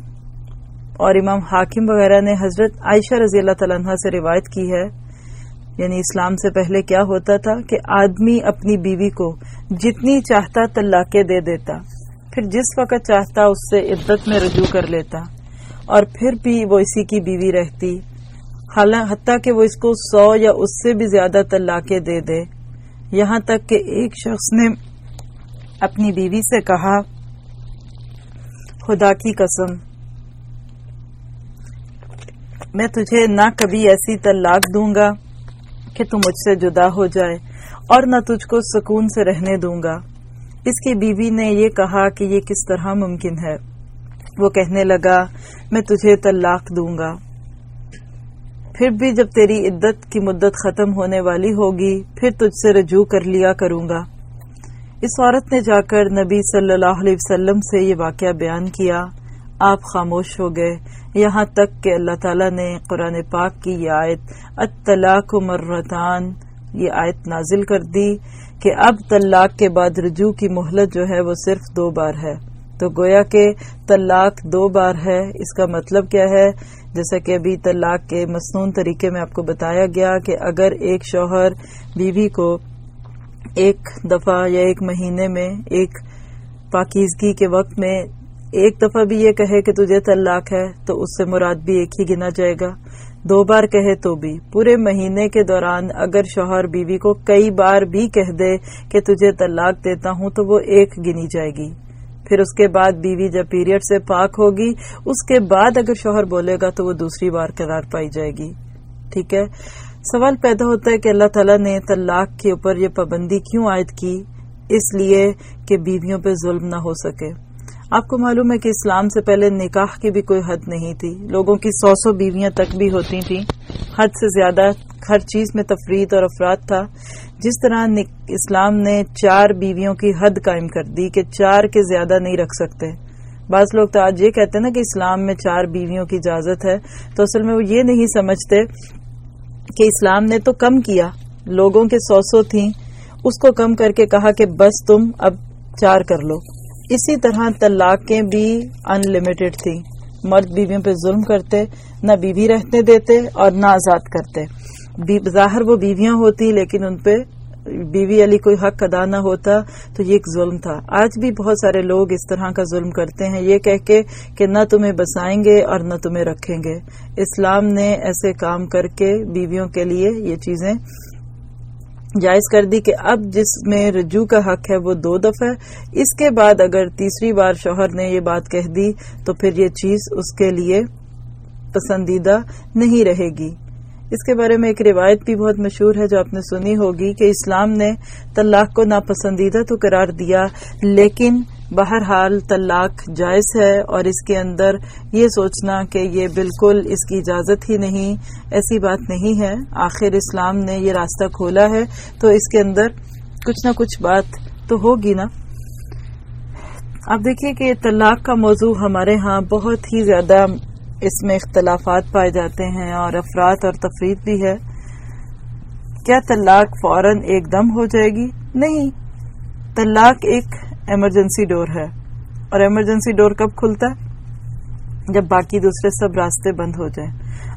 اور امام حاکم وغیرہ نے حضرت عائشہ رضی اللہ تعالیٰ عنہ سے روایت کی ہے۔ یعنی اسلام سے پہلے کیا ہوتا تھا کہ آدمی اپنی بیوی کو جتنی چاہتا طلاقیں دے دیتا، پھر جس وقت چاہتا اس سے عدت میں رجوع کر لیتا، اور پھر بھی وہ اسی کی بیوی رہتی۔ حتیٰ کہ وہ اس کو سو یا اس سے بھی زیادہ طلاقیں دے دے۔ یہاں تک کہ ایک شخص نے اپنی بیوی سے کہا، خدا کی قسم، میں تجھے نہ کبھی ایسی طلاق دوں گا۔ کہ تم مجھ سے جدا ہو جائے اور نہ تجھ کو سکون سے رہنے دوں گا۔ اس کی بیوی نے یہ کہا کہ یہ کس طرح ممکن ہے۔ وہ کہنے لگا، میں تجھے طلاق دوں گا۔ پھر بھی جب تیری عدت کی مدت ختم ہونے والی ہوگی، پھر تجھ سے رجوع کر لیا کروں گا۔ اس عورت نے جا کر نبی صلی اللہ علیہ وسلم سے یہ واقعہ بیان کیا۔ آپ خاموش ہو گئے۔ یہاں تک کہ اللہ تعالیٰ نے قرآن پاک کی یہ آیت اطلاق مرتان، یہ آیت نازل کر دی کہ اب طلاق کے بعد رجوع کی مہلت جو ہے وہ صرف دو بار ہے۔ تو گویا کہ طلاق دو بار ہے، اس کا مطلب کیا ہے؟ جیسا کہ ابھی طلاق کے مصنون طریقے میں آپ کو بتایا گیا کہ اگر ایک شوہر بیوی کو ایک دفعہ یا ایک مہینے میں ایک پاکیزگی کے وقت میں ایک دفعہ بھی یہ کہے کہ تجھے طلاق ہے تو اس سے مراد بھی ایک ہی گنا جائے گا۔ دو بار کہے تو بھی۔ پورے مہینے کے دوران اگر شوہر بیوی کو کئی بار بھی کہہ دے کہ تجھے طلاق دیتا ہوں تو وہ ایک گنی جائے گی۔ پھر اس کے بعد بیوی جب پیریڈ سے پاک ہوگی، اس کے بعد اگر شوہر بولے گا تو وہ دوسری بار قرار پائی جائے گی۔ ٹھیک ہے؟ سوال پیدا ہوتا ہے کہ اللہ تعالیٰ نے طلاق کے اوپر یہ پابندی کیوں عائد کی؟ اس لیے کہ بیویوں پہ ظلم نہ ہو سکے۔ آپ کو معلوم ہے کہ اسلام سے پہلے نکاح کی بھی کوئی حد نہیں تھی۔ لوگوں کی سو سو بیویاں تک بھی ہوتی تھیں۔ حد سے زیادہ ہر چیز میں تفریح اور افراد تھا۔ جس طرح اسلام نے چار بیویوں کی حد قائم کر دی کہ چار کے زیادہ نہیں رکھ سکتے۔ بعض لوگ تو آج یہ کہتے ہیں نا کہ اسلام میں چار بیویوں کی اجازت ہے۔ تو اصل میں وہ یہ نہیں سمجھتے کہ اسلام نے تو کم کیا۔ لوگوں کے سو سو تھیں۔ اس کو کم کر کے کہا کہ بس تم اب چار کر لو۔ اسی طرح طلاقیں بھی ان لمیٹڈ تھیں۔ مرد بیویوں پہ ظلم کرتے، نہ بیوی رہنے دیتے اور نہ آزاد کرتے۔ ظاہر وہ بیویاں ہوتی، لیکن ان پہ بیوی علی کوئی حق ادا نہ ہوتا، تو یہ ایک ظلم تھا۔ آج بھی بہت سارے لوگ اس طرح کا ظلم کرتے ہیں۔ یہ کہہ کے کہ نہ تمہیں بسائیں گے اور نہ تمہیں رکھیں گے۔ اسلام نے ایسے کام کر کے بیویوں کے لیے یہ چیزیں جائز کر دی کہ اب جس میں رجوع کا حق ہے وہ دو دفعہ اس کے بعد اگر تیسری بار شوہر نے یہ بات کہہ دی تو پھر یہ چیز اس کے لیے پسندیدہ نہیں رہے گی۔ اس کے بارے میں ایک روایت بھی بہت مشہور ہے جو آپ نے سنی ہوگی کہ اسلام نے طلاق کو ناپسندیدہ تو قرار دیا، لیکن بہرحال طلاق جائز ہے اور اس کے اندر یہ سوچنا کہ یہ بالکل اس کی اجازت ہی نہیں، ایسی بات نہیں ہے۔ آخر اسلام نے یہ راستہ کھولا ہے، تو اس کے اندر کچھ نہ کچھ بات تو ہوگی نا۔ اب دیکھیے کہ طلاق کا موضوع ہمارے ہاں بہت ہی زیادہ اس میں اختلافات پائے جاتے ہیں اور افراد اور تفریح بھی ہے۔ کیا طلاق فوراً ایک دم ہو جائے گی؟ نہیں۔ طلاق ایک ایمرجنسی ڈور ہے۔ اور ایمرجنسی ڈور کب کھلتا ہے؟ جب باقی دوسرے سب راستے بند ہو جائیں۔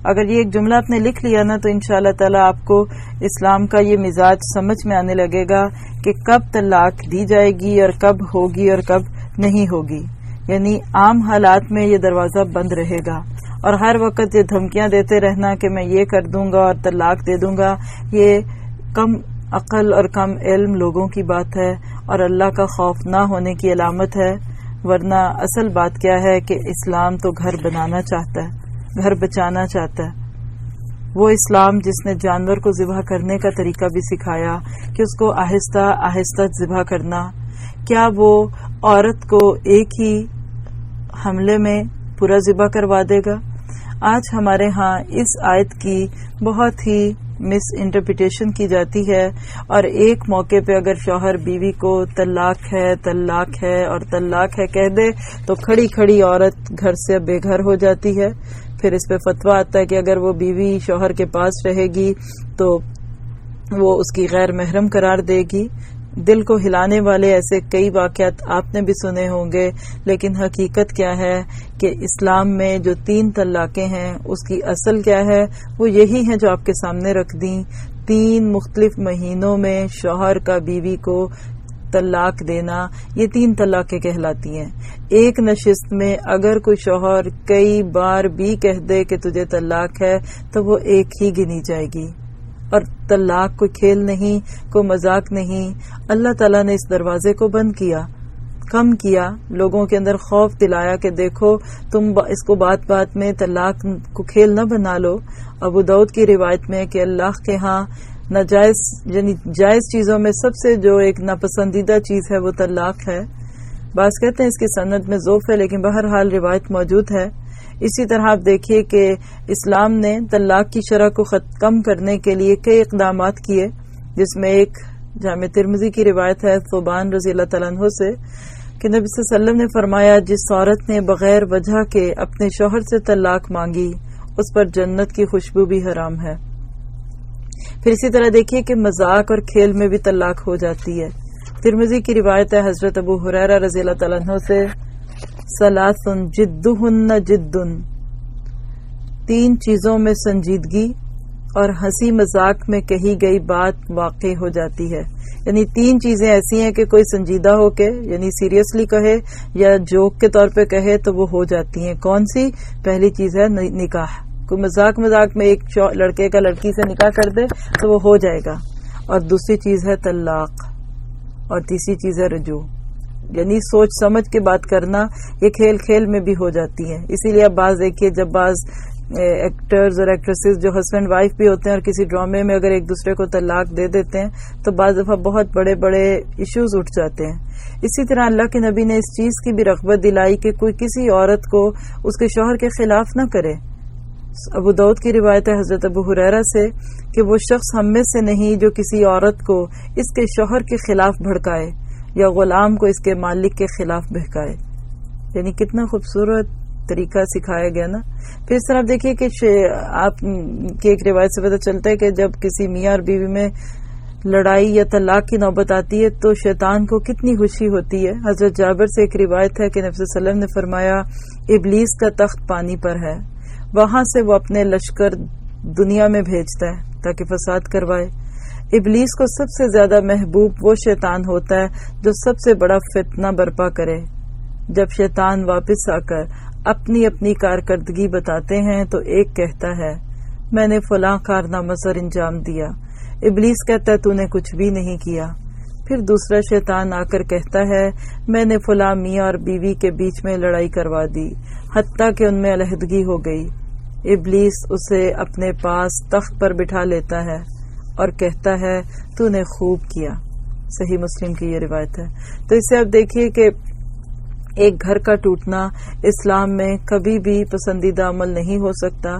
اگر یہ ایک جملہ آپ نے لکھ لیا نا، تو ان شاء اللہ تعالی آپ کو اسلام کا یہ مزاج سمجھ میں آنے لگے گا کہ کب طلاق دی جائے گی اور کب ہوگی اور کب نہیں ہوگی۔ یعنی عام حالات میں یہ دروازہ بند رہے گا۔ اور ہر وقت یہ دھمکیاں دیتے رہنا کہ میں یہ کر دوں گا اور طلاق دے دوں گا، یہ کم عقل اور کم علم لوگوں کی بات ہے اور اللہ کا خوف نہ ہونے کی علامت ہے، ورنہ اصل بات کیا ہے کہ اسلام تو گھر بنانا چاہتا ہے، گھر بچانا چاہتا ہے۔ وہ اسلام جس نے جانور کو ذبح کرنے کا طریقہ بھی سکھایا کہ اس کو آہستہ آہستہ ذبح کرنا۔ کیا وہ عورت کو ایک ہی حملے میں پورا ذبح کروا دے گا۔ آج ہمارے ہاں اس آیت کی بہت ہی مس انٹرپریٹیشن کی جاتی ہے اور ایک موقع پہ اگر شوہر بیوی کو طلاق ہے طلاق ہے اور طلاق ہے کہہ دے تو کھڑی کھڑی عورت گھر سے بے گھر ہو جاتی ہے۔ پھر اس پہ فتوا آتا ہے کہ اگر وہ بیوی شوہر کے پاس رہے گی تو وہ اس کی غیر محرم قرار دے گی۔ دل کو ہلانے والے ایسے کئی واقعات آپ نے بھی سنے ہوں گے، لیکن حقیقت کیا ہے کہ اسلام میں جو تین طلاقیں ہیں، اس کی اصل کیا ہے؟ وہ یہی ہیں جو آپ کے سامنے رکھ دیں۔ تین مختلف مہینوں میں شوہر کا بیوی کو طلاق دینا، یہ تین طلاقیں کہلاتی ہیں۔ ایک نشست میں اگر کوئی شوہر کئی بار بھی کہہ دے کہ تجھے طلاق ہے، تو وہ ایک ہی گنی جائے گی۔ اور طلاق کوئی کھیل نہیں، کوئی مذاق نہیں۔ اللہ تعالیٰ نے اس دروازے کو بند کیا، کم کیا۔ لوگوں کے اندر خوف دلایا کہ دیکھو، تم اس کو بات بات میں طلاق کو کھیل نہ بنا لو۔ ابو دعود کی روایت میں کہ اللہ کے ہاں ناجائز یعنی جائز چیزوں میں سب سے جو ایک ناپسندیدہ چیز ہے وہ طلاق ہے۔ بعض کہتے ہیں اس کی صنعت میں ذوف ہے، لیکن بہرحال روایت موجود ہے۔ اسی طرح آپ دیکھیے کہ اسلام نے طلاق کی شرح کو کم کرنے کے لیے کئی اقدامات کیے، جس میں ایک جامع ترمزی کی روایت ہے صوبان رضی اللہ تعالیٰ عنہ سے، کہ نبی صلی اللہ علیہ وسلم نے فرمایا، جس عورت نے بغیر وجہ کے اپنے شوہر سے طلاق مانگی، اس پر جنت کی خوشبو بھی حرام ہے۔ پھر اسی طرح دیکھیے کہ مذاق اور کھیل میں بھی طلاق ہو جاتی ہے۔ ترمزی کی روایت ہے، حضرت ابو حریرہ رضی اللہ تعالیٰ عنہ سے سلاسن جد جدن۔ تین چیزوں میں سنجیدگی اور ہنسی مذاق میں کہی گئی بات واقع ہو جاتی ہے۔ یعنی تین چیزیں ایسی ہیں کہ کوئی سنجیدہ ہو کے یعنی سیریسلی کہے یا جوک کے طور پہ کہے تو وہ ہو جاتی ہیں۔ کون سی؟ پہلی چیز ہے نکاح۔ کوئی مذاق مذاق میں ایک لڑکے کا لڑکی سے نکاح کر دے تو وہ ہو جائے گا۔ اور دوسری چیز ہے طلاق۔ اور تیسری چیز ہے رجوع۔ یعنی سوچ سمجھ کے بات کرنا یہ کھیل کھیل میں بھی ہو جاتی ہے اسی لیے اب بعض دیکھیے جب بعض ایکٹرز اور ایکٹریسز جو ہسبینڈ وائف بھی ہوتے ہیں اور کسی ڈرامے میں اگر ایک دوسرے کو طلاق دے دیتے ہیں تو بعض دفعہ بہت بڑے بڑے ایشوز اٹھ جاتے ہیں۔ اسی طرح اللہ کے نبی نے اس چیز کی بھی رغبت دلائی کہ کوئی کسی عورت کو اس کے شوہر کے خلاف نہ کرے۔ ابو دعود کی روایت ہے حضرت ابو حریرا سے کہ وہ شخص ہم میں سے نہیں جو کسی عورت کو اس کے شوہر کے خلاف بھڑکائے۔ یا غلام کو اس کے مالک کے خلاف بہکائے۔ یعنی کتنا خوبصورت طریقہ سکھایا گیا نا۔ پھر اس طرح دیکھیے کہ آپ کی ایک روایت سے پتہ چلتا ہے کہ جب کسی میاں اور بیوی میں لڑائی یا طلاق کی نوبت آتی ہے تو شیطان کو کتنی خوشی ہوتی ہے۔ حضرت جابر سے ایک روایت ہے کہ نفس وسلم نے فرمایا، ابلیس کا تخت پانی پر ہے۔ وہاں سے وہ اپنے لشکر دنیا میں بھیجتا ہے تاکہ فساد کروائے۔ ابلیس کو سب سے زیادہ محبوب وہ شیطان ہوتا ہے جو سب سے بڑا فتنہ برپا کرے۔ جب شیطان واپس آ کر اپنی اپنی کارکردگی بتاتے ہیں تو ایک کہتا ہے، میں نے فلاں کارنامہ سر انجام دیا۔ ابلیس کہتا ہے، تو نے کچھ بھی نہیں کیا۔ پھر دوسرا شیطان آ کر کہتا ہے، میں نے فلاں میاں اور بیوی کے بیچ میں لڑائی کروا دی، حتیٰ کہ ان میں علیحدگی ہو گئی۔ ابلیس اسے اپنے پاس تخت پر بٹھا لیتا ہے۔ اور کہتا ہے تو نے خوب کیا. صحیح مسلم کی یہ روایت ہے۔ تو اسے آپ دیکھیے کہ ایک گھر کا ٹوٹنا اسلام میں کبھی بھی پسندیدہ عمل نہیں ہو سکتا۔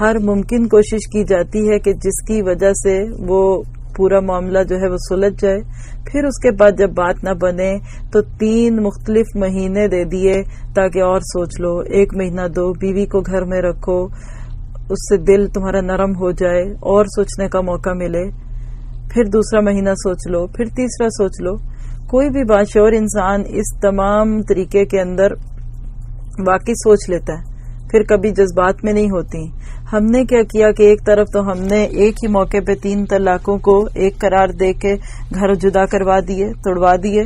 ہر ممکن کوشش کی جاتی ہے کہ جس کی وجہ سے وہ پورا معاملہ جو ہے وہ سلجھ جائے۔ پھر اس کے بعد جب بات نہ بنے تو تین مختلف مہینے دے دیے تاکہ اور سوچ لو۔ ایک مہینہ دو بیوی کو گھر میں رکھو۔ اس سے دل تمہارا نرم ہو جائے اور سوچنے کا موقع ملے۔ پھر دوسرا مہینہ سوچ لو، پھر تیسرا سوچ لو۔ کوئی بھی باشور انسان اس تمام طریقے کے اندر واقعی سوچ لیتا ہے۔ پھر کبھی جذبات میں نہیں ہوتی۔ ہم نے کیا کیا کہ ایک طرف تو ہم نے ایک ہی موقع پہ تین طلاقوں کو ایک قرار دے کے گھر جدا کروا دیے، توڑوا دیے۔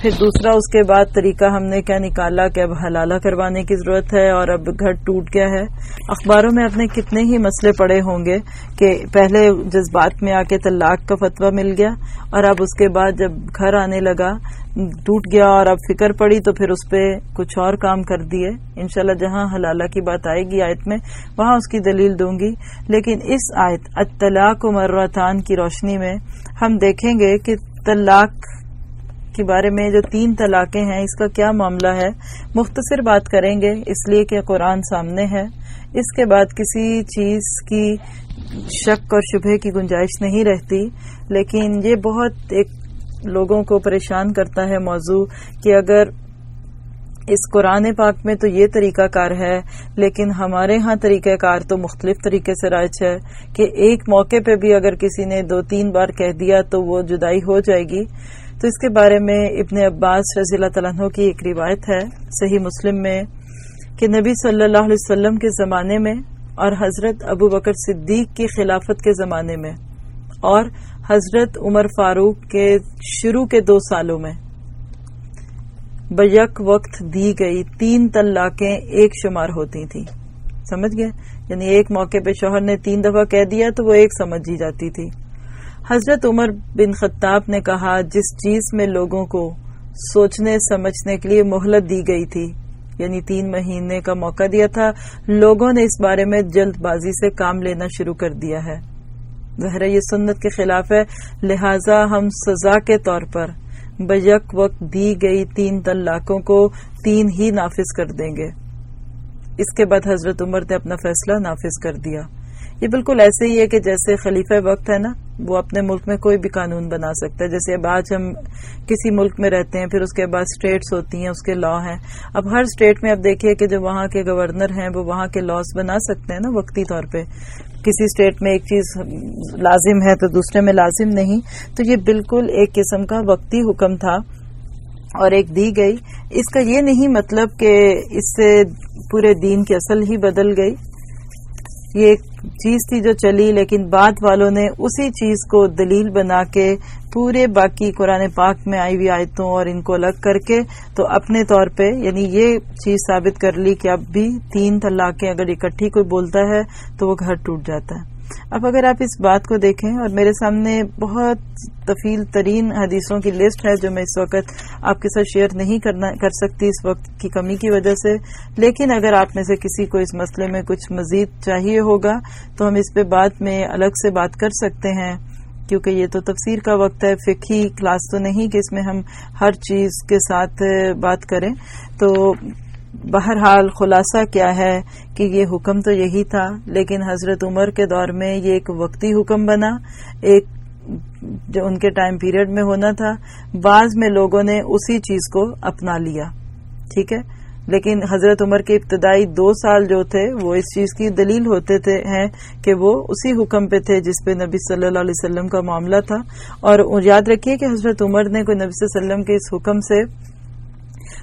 پھر دوسرا، اس کے بعد طریقہ ہم نے کیا نکالا کہ اب حلالہ کروانے کی ضرورت ہے اور اب گھر ٹوٹ گیا ہے۔ اخباروں میں اپنے کتنے ہی مسئلے پڑے ہوں گے کہ پہلے جذبات میں آ کے طلاق کا فتویٰ مل گیا اور اب اس کے بعد جب گھر آنے لگا ٹوٹ گیا اور اب فکر پڑی تو پھر اس پہ کچھ اور کام کر دیے۔ انشاءاللہ جہاں حلالہ کی بات آئے گی آیت میں، وہاں اس کی دلیل دوں گی۔ لیکن اس آیت، اطلاق و مرتان کی روشنی میں ہم دیکھیں گے کہ طلاق کے بارے میں جو تین طلاقیں ہیں، اس کا کیا معاملہ ہے۔ مختصر بات کریں گے، اس لیے کہ قرآن سامنے ہے۔ اس کے بعد کسی چیز کی شک اور شبہ کی گنجائش نہیں رہتی، لیکن یہ بہت ایک لوگوں کو پریشان کرتا ہے موضوع کہ اگر اس قرآن پاک میں تو یہ طریقہ کار ہے، لیکن ہمارے ہاں طریقہ کار تو مختلف طریقے سے رائج ہے کہ ایک موقع پہ بھی اگر کسی نے دو تین بار کہہ دیا تو وہ جدائی ہو جائے گی۔ تو اس کے بارے میں ابن عباس رضی اللہ تعالیٰ کی ایک روایت ہے صحیح مسلم میں کہ نبی صلی اللہ علیہ وسلم کے زمانے میں اور حضرت ابو بکر صدیق کی خلافت کے زمانے میں اور حضرت عمر فاروق کے شروع کے دو سالوں میں بیک وقت دی گئی تین طلاقیں ایک شمار ہوتی تھیں سمجھ گئے؟ یعنی ایک موقع پہ شوہر نے تین دفعہ کہہ دیا تو وہ ایک سمجھی جاتی تھی۔ حضرت عمر بن خطاب نے کہا، جس چیز میں لوگوں کو سوچنے، سمجھنے کے لیے مہلت دی گئی تھی یعنی تین مہینے کا موقع دیا تھا، لوگوں نے اس بارے میں جلد بازی سے کام لینا شروع کر دیا ہے۔ ظاہر یہ سنت کے خلاف ہے، لہذا ہم سزا کے طور پر بیک وقت دی گئی تین طلاقوں کو تین ہی نافذ کر دیں گے۔ اس کے بعد حضرت عمر نے اپنا فیصلہ نافذ کر دیا۔ یہ بالکل ایسے ہی ہے کہ جیسے خلیفہ وقت ہے نا، وہ اپنے ملک میں کوئی بھی قانون بنا سکتا ہے۔ جیسے اب آج ہم کسی ملک میں رہتے ہیں، پھر اس کے بعد اسٹیٹس ہوتی ہیں، اس کے لا ہیں۔ اب ہر اسٹیٹ میں اب دیکھیے کہ جو وہاں کے گورنر ہیں، وہ وہاں کے لاس بنا سکتے ہیں نا وقتی طور پہ۔ کسی اسٹیٹ میں ایک چیز لازم ہے تو دوسرے میں لازم نہیں، تو یہ بالکل ایک قسم کا وقتی حکم تھا اور ایک دی گئی۔ اس کا یہ نہیں مطلب کہ اس سے پورے دین کی اصل ہی بدل گئی۔ یہ ایک چیز تھی جو چلی، لیکن بعد والوں نے اسی چیز کو دلیل بنا کے پورے باقی قرآن پاک میں آئی ہوئی آیتوں اور ان کو الگ کر کے تو اپنے طور پہ یعنی یہ چیز ثابت کر لی کہ اب بھی تین طلاقیں اگر اکٹھی کوئی بولتا ہے تو وہ گھر ٹوٹ جاتا ہے۔ اب اگر آپ اس بات کو دیکھیں اور میرے سامنے بہت تفیل ترین حدیثوں کی لسٹ ہے جو میں اس وقت آپ کے ساتھ شیئر نہیں کرنا کر سکتی اس وقت کی کمی کی وجہ سے، لیکن اگر آپ میں سے کسی کو اس مسئلے میں کچھ مزید چاہیے ہوگا تو ہم اس پہ بعد میں الگ سے بات کر سکتے ہیں، کیونکہ یہ تو تفسیر کا وقت ہے فکی کلاس تو نہیں کہ اس میں ہم ہر چیز کے ساتھ بات کریں۔ تو بہرحال خلاصہ کیا ہے کہ یہ حکم تو یہی تھا، لیکن حضرت عمر کے دور میں یہ ایک وقتی حکم بنا، ایک جو ان کے ٹائم پیریڈ میں ہونا تھا۔ بعض میں لوگوں نے اسی چیز کو اپنا لیا، ٹھیک ہے؟ لیکن حضرت عمر کے ابتدائی دو سال جو تھے، وہ اس چیز کی دلیل ہوتے تھے ہیں کہ وہ اسی حکم پہ تھے جس پہ نبی صلی اللہ علیہ وسلم کا معاملہ تھا۔ اور یاد رکھیے کہ حضرت عمر نے کوئی نبی صلی اللہ علیہ وسلم کے اس حکم سے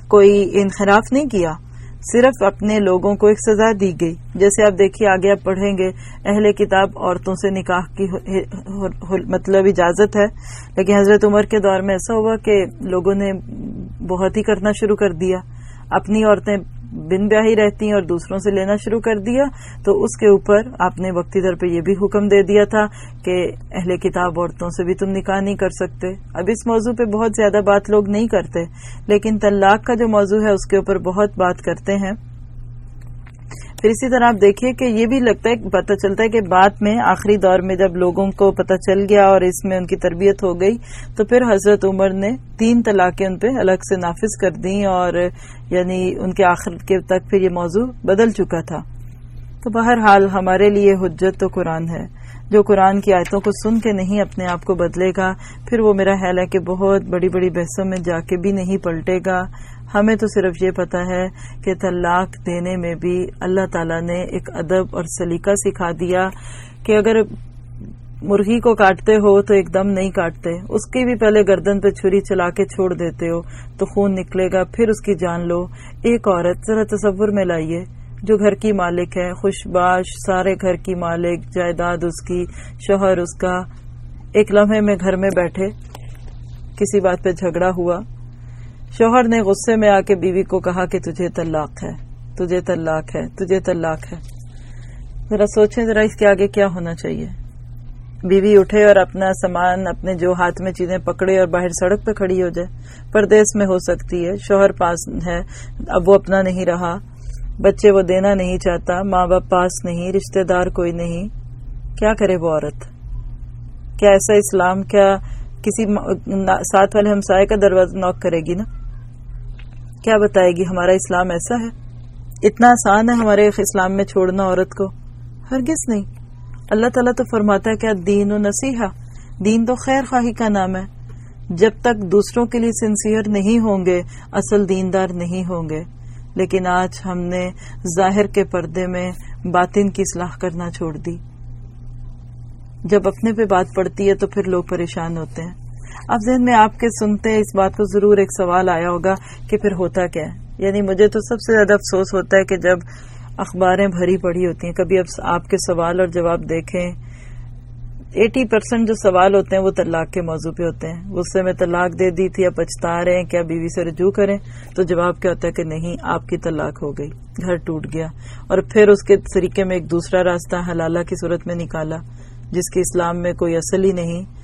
کوئی انحراف نہیں کیا۔ صرف اپنے لوگوں کو ایک سزا دی گئی۔ جیسے آپ دیکھیے، آگے آپ پڑھیں گے، اہل کتاب عورتوں سے نکاح کی مطلب اجازت ہے۔ لیکن حضرت عمر کے دور میں ایسا ہوا کہ لوگوں نے بہت ہی کرنا شروع کر دیا۔ اپنی عورتیں بن بیاہی رہتی ہیں اور دوسروں سے لینا شروع کر دیا، تو اس کے اوپر آپ نے وقتی طور پہ یہ بھی حکم دے دیا تھا کہ اہل کتاب عورتوں سے بھی تم نکاح نہیں کر سکتے۔ اب اس موضوع پہ بہت زیادہ بات لوگ نہیں کرتے، لیکن طلاق کا جو موضوع ہے، اس کے اوپر بہت بات کرتے ہیں۔ پھر اسی طرح آپ دیکھیے کہ یہ بھی لگتا ہے پتہ چلتا ہے کہ بعد میں آخری دور میں جب لوگوں کو پتہ چل گیا اور اس میں ان کی تربیت ہو گئی، تو پھر حضرت عمر نے تین طلاقیں ان پہ الگ سے نافذ کر دیں اور یعنی ان کے آخر کے تک پھر یہ موضوع بدل چکا تھا۔ تو بہرحال ہمارے لیے حجت تو قرآن ہے۔ جو قرآن کی آیتوں کو سن کے نہیں اپنے آپ کو بدلے گا، پھر وہ میرا خیال ہے کہ بہت بڑی بڑی بحثوں میں جا کے بھی نہیں پلٹے گا۔ ہمیں تو صرف یہ پتا ہے کہ طلاق دینے میں بھی اللہ تعالی نے ایک ادب اور سلیقہ سکھا دیا کہ اگر مرغی کو کاٹتے ہو تو ایک دم نہیں کاٹتے، اس کی بھی پہلے گردن پہ چھری چلا کے چھوڑ دیتے ہو تو خون نکلے گا، پھر اس کی جان لو۔ ایک عورت ذرا تصور میں لائیے، جو گھر کی مالک ہے، خوش باش سارے گھر کی مالک، جائیداد اس کی، شوہر اس کا۔ ایک لمحے میں گھر میں بیٹھے، کسی بات پہ جھگڑا ہوا۔ شوہر نے غصے میں آ کے بیوی کو کہا کہ تجھے طلاق ہے، تجھے طلاق ہے، تجھے طلاق ہے۔ ذرا سوچیں، ذرا اس کے آگے کیا ہونا چاہیے۔ بیوی اٹھے اور اپنا سامان، اپنے جو ہاتھ میں چیزیں پکڑے اور باہر سڑک پہ کھڑی ہو جائے۔ پردیس میں ہو سکتی ہے، شوہر پاس ہے، اب وہ اپنا نہیں رہا۔ بچے وہ دینا نہیں چاہتا، ماں باپ پاس نہیں، رشتہ دار کوئی نہیں۔ کیا کرے وہ عورت؟ کیا ایسا اسلام، کیا کسی ساتھ والے ہمسائے کا دروازہ نوک کرے گی نا؟ کیا بتائے گی ہمارا اسلام ایسا ہے؟ اتنا آسان ہے ہمارے اسلام میں چھوڑنا عورت کو۔ ہرگز نہیں۔ اللہ تعالیٰ تو فرماتا ہے کیا دین و نصیحہ دین تو خیر خواہی کا نام ہے۔ جب تک دوسروں کے لیے سنسیئر نہیں ہوں گے، اصل دیندار نہیں ہوں گے۔ لیکن آج ہم نے ظاہر کے پردے میں باطن کی اصلاح کرنا چھوڑ دی۔ جب اپنے پہ بات پڑتی ہے تو پھر لوگ پریشان ہوتے ہیں۔ اب ذہن میں آپ کے سنتے اس بات کو ضرور ایک سوال آیا ہوگا کہ پھر ہوتا کیا ہے؟ یعنی مجھے تو سب سے زیادہ افسوس ہوتا ہے کہ جب اخباریں بھری پڑی ہوتی ہیں، کبھی اب آپ کے سوال اور جواب دیکھیں ایٹی پرسینٹ جو سوال ہوتے ہیں وہ طلاق کے موضوع پہ ہوتے ہیں۔ غصے میں طلاق دے دی تھی یا پچھتا رہے ہیں، کیا بیوی سے رجوع کریں؟ تو جواب کیا ہوتا ہے کہ نہیں، آپ کی طلاق ہو گئی، گھر ٹوٹ گیا۔ اور پھر اس کے طریقے میں ایک دوسرا راستہ حلالہ کی صورت میں نکالا، جس کی اسلام میں کوئی اصل ہی نہیں۔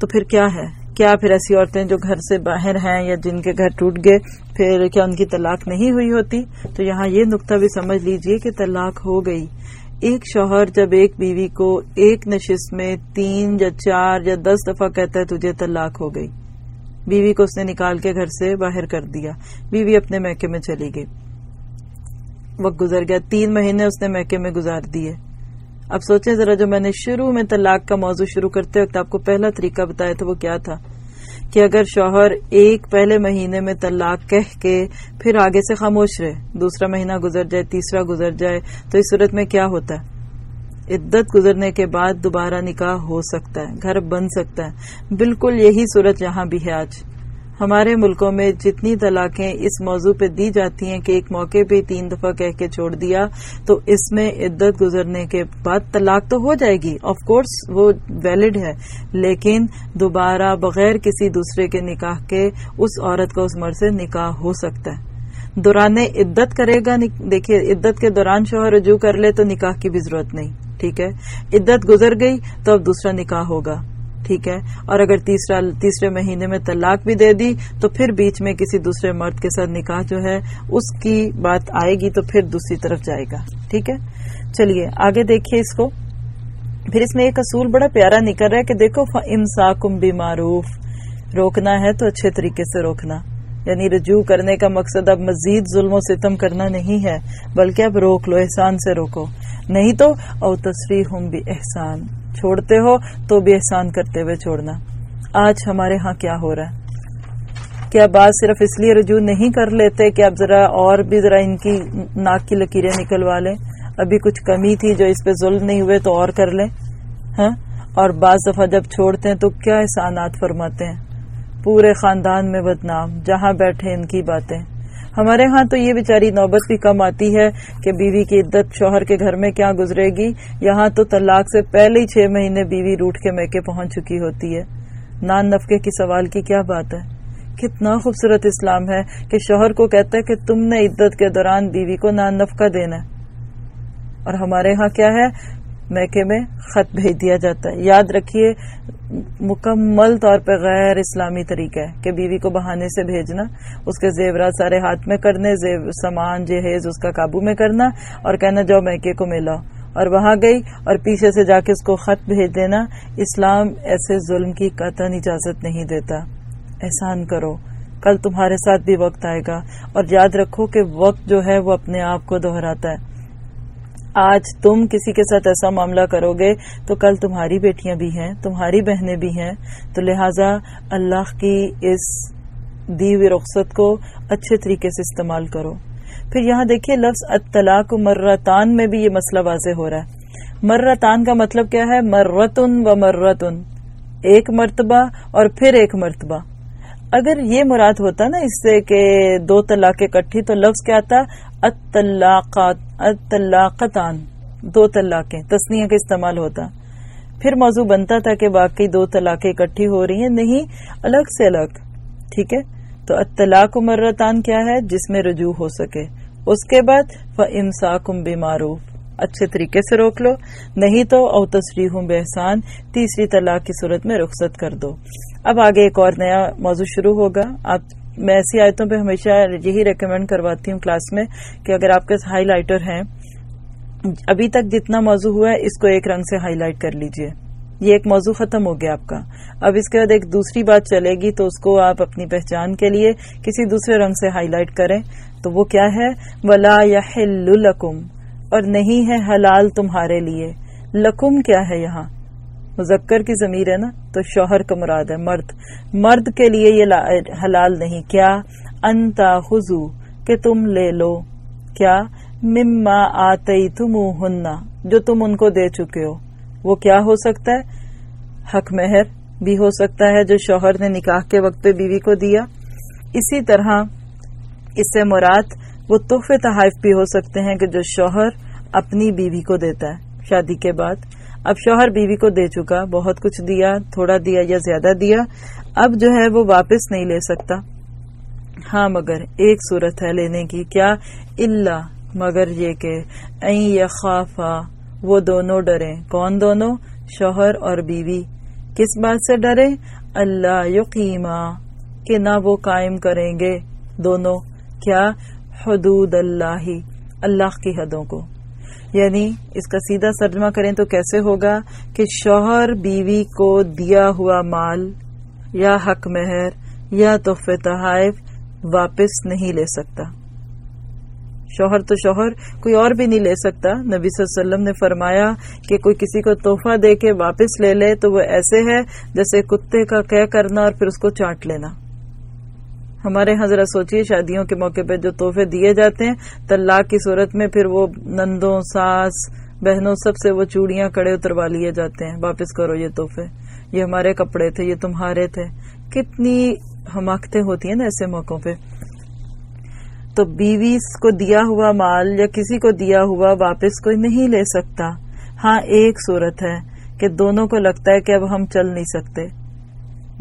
تو پھر کیا ہے؟ کیا پھر ایسی عورتیں جو گھر سے باہر ہیں یا جن کے گھر ٹوٹ گئے، پھر کیا ان کی طلاق نہیں ہوئی ہوتی؟ تو یہاں یہ نقطہ بھی سمجھ لیجیے کہ طلاق ہو گئی۔ ایک شوہر جب ایک بیوی کو ایک نشست میں تین یا چار یا دس دفعہ کہتا ہے، تجھے طلاق ہو گئی۔ بیوی کو اس نے نکال کے گھر سے باہر کر دیا۔ بیوی اپنے میکے میں چلی گئی۔ وقت گزر گیا، تین مہینے اس نے میکے میں گزار دیے۔ اب سوچیں ذرا جو میں نے شروع میں طلاق کا موضوع شروع کرتے وقت آپ کو پہلا طریقہ بتایا تھا وہ کیا تھا؟ کہ اگر شوہر ایک پہلے مہینے میں طلاق کہہ کے پھر آگے سے خاموش رہے، دوسرا مہینہ گزر جائے، تیسرا گزر جائے، تو اس صورت میں کیا ہوتا ہے؟ عدت گزرنے کے بعد دوبارہ نکاح ہو سکتا ہے، گھر بن سکتا ہے، بالکل یہی صورت یہاں بھی ہے آج۔ ہمارے ملکوں میں جتنی طلاقیں اس موضوع پہ دی جاتی ہیں کہ ایک موقع پہ تین دفعہ کہہ کے چھوڑ دیا، تو اس میں عدت گزرنے کے بعد طلاق تو ہو جائے گی۔ آف کورس وہ ویلڈ ہے، لیکن دوبارہ بغیر کسی دوسرے کے نکاح کے اس عورت کا اس مرد سے نکاح ہو سکتا ہے۔ دوران عدت کرے گا دیکھیے عدت کے دوران شوہر رجوع کر لے تو نکاح کی بھی ضرورت نہیں، ٹھیک ہے؟ عدت گزر گئی تو اب دوسرا نکاح ہوگا۔ ٹھیک ہے۔ اور اگر تیسرا تیسرے مہینے میں طلاق بھی دے دی، تو پھر بیچ میں کسی دوسرے مرد کے ساتھ نکاح جو ہے، اس کی بات آئے گی تو پھر دوسری طرف جائے گا۔ ٹھیک ہے؟ چلیے، آگے دیکھیے اس کو۔ پھر اس میں ایک اصول بڑا پیارا نکل رہا ہے کہ دیکھو امسا کم بھی معروف روکنا ہے تو اچھے طریقے سے روکنا۔ یعنی رجوع کرنے کا مقصد اب مزید ظلم و ستم کرنا نہیں ہے، بلکہ اب روک لو، احسان سے روکو۔ نہیں تو، او تصریح ہوں بھی احسان چھوڑتے ہو تو بھی احسان کرتے ہوئے چھوڑنا۔ آج ہمارے ہاں کیا ہو رہا ہے؟ کیا بات صرف اس لیے رجوع نہیں کر لیتے کہ اب ذرا اور بھی ذرا ان کی ناک کی لکیریں نکلوا لیں؟ ابھی کچھ کمی تھی جو اس پہ ظلم نہیں ہوئے تو اور کر لیں۔ ہاں؟ اور بعض دفعہ جب چھوڑتے ہیں تو کیا احسانات فرماتے ہیں؟ پورے خاندان میں بدنام، جہاں بیٹھے ان کی باتیں۔ ہمارے ہاں تو یہ بیچاری نوبت بھی کم آتی ہے کہ بیوی کی عدت شوہر کے گھر میں کیا گزرے گی۔ یہاں تو طلاق سے پہلے ہی چھ مہینے بیوی روٹ کے میکے پہنچ چکی ہوتی ہے۔ نان نفقے کی سوال کی کیا بات ہے؟ کتنا خوبصورت اسلام ہے کہ شوہر کو کہتا ہے کہ تم نے عدت کے دوران بیوی کو نان نفقہ دینا ہے۔ اور ہمارے ہاں کیا ہے؟ میکے میں خط بھیج دیا جاتا ہے۔ یاد رکھیے، مکمل طور پہ غیر اسلامی طریقہ ہے کہ بیوی کو بہانے سے بھیجنا، اس کے زیورات سارے ہاتھ میں کرنے سامان، جہیز اس کا قابو میں کرنا اور کہنا جاؤ میکے کو ملا۔ اور وہاں گئی اور پیچھے سے جا کے اس کو خط بھیج دینا۔ اسلام ایسے ظلم کی قطن اجازت نہیں دیتا۔ احسان کرو، کل تمہارے ساتھ بھی وقت آئے گا۔ اور یاد رکھو کہ وقت جو ہے وہ اپنے آپ کو دہراتا ہے۔ آج تم کسی کے ساتھ ایسا معاملہ کرو گے تو کل تمہاری بیٹیاں بھی ہیں، تمہاری بہنیں بھی ہیں۔ تو لہٰذا اللہ کی اس دی ہوئی رخصت کو اچھے طریقے سے استعمال کرو۔ پھر یہاں دیکھیے لفظ اطلاق مرتان میں بھی یہ مسئلہ واضح ہو رہا ہے۔ مرتان کا مطلب کیا ہے؟ مرتن و مرتن۔ ایک مرتبہ اور پھر ایک مرتبہ۔ اگر یہ مراد ہوتا نا اس سے کہ دو طلاق اکٹھی تو لفظ کیا تھا؟ اطلاقتان دو طلاقیں، تسنیہ کا استعمال ہوتا۔ پھر موضوع بنتا تھا کہ باقی دو طلاقیں اکٹھی ہو رہی ہیں، نہیں، الگ سے الگ، ٹھیک ہے؟ تو اطلاق مرتان کیا ہے؟ جس میں رجوع ہو سکے۔ اس کے بعد وہ امسا کم اچھے طریقے سے روک لو۔ نہیں تو او تصریح ہوں بحسان تیسری طلاق کی صورت میں رخصت کر دو۔ اب آگے ایک اور نیا موضوع شروع ہوگا۔ آپ میں ایسی آیتوں پہ ہمیشہ یہی ریکمینڈ کرواتی ہوں کلاس میں کہ اگر آپ کے ہائی لائٹر ہیں، ابھی تک جتنا موضوع ہوا ہے، اس کو ایک رنگ سے ہائی لائٹ کر لیجیے۔ یہ ایک موضوع ختم ہو گیا آپ کا۔ اب اس کے بعد ایک دوسری بات چلے گی، تو اس کو آپ اپنی پہچان کے لیے کسی دوسرے رنگ سے ہائی لائٹ کریں۔ تو وہ کیا ہے؟ ولا یا لکم اور نہیں ہے حلال تمہارے لیے۔ لکم کیا ہے یہاں؟ مذکر کی ضمیر ہے نا، تو شوہر کا مراد ہے مرد۔ مرد کے لیے یہ حلال نہیں۔ کیا؟ انتا خزو کہ تم لے لو۔ کیا؟ مما آتے تم جو تم ان کو دے چکے ہو۔ وہ کیا ہو سکتا ہے؟ حق مہر بھی ہو سکتا ہے، جو شوہر نے نکاح کے وقت پہ بیوی کو دیا۔ اسی طرح اس سے مراد وہ تحفے تحائف بھی ہو سکتے ہیں کہ جو شوہر اپنی بیوی کو دیتا ہے۔ شادی کے بعد۔ اب شوہر بیوی کو دے چکا، بہت کچھ دیا، تھوڑا دیا یا زیادہ دیا، اب جو ہے وہ واپس نہیں لے سکتا۔ ہاں مگر ایک صورت ہے لینے کی، کیا اللہ مگر یہ کہ این خافا وہ دونوں ڈرے کون دونوں؟ شوہر اور بیوی۔ کس بات سے ڈرے؟ اللہ یقیما، کہ نہ وہ قائم کریں گے دونوں۔ کیا؟ حدود اللہ اللہ کی حدوں کو۔ یعنی اس کا سیدھا سرجمہ کریں تو کیسے ہوگا کہ شوہر بیوی کو دیا ہوا مال یا حق مہر یا تحفے تحائف واپس نہیں لے سکتا۔ شوہر تو شوہر کوئی اور بھی نہیں لے سکتا۔ نبی صلی اللہ علیہ وسلم نے فرمایا کہ کوئی کسی کو تحفہ دے کے واپس لے لے تو وہ ایسے ہے جیسے کتے کا کہہ کرنا اور پھر اس کو چانٹ لینا۔ ہمارے یہاں ذرا سوچیے شادیوں کے موقع پہ جو تحفے دیے جاتے ہیں، طلاق کی صورت میں پھر وہ نندوں، ساس، بہنوں سب سے وہ چوڑیاں کڑے اتروا لیے جاتے ہیں۔ واپس کرو یہ تحفے۔ یہ ہمارے کپڑے تھے، یہ تمہارے تھے۔ کتنی حماقتیں ہوتی ہیں نا ایسے موقعوں پہ۔ تو بیوی کو دیا ہوا مال یا کسی کو دیا ہوا واپس کوئی نہیں لے سکتا۔ ہاں ایک صورت ہے کہ دونوں کو لگتا ہے کہ اب ہم چل نہیں سکتے۔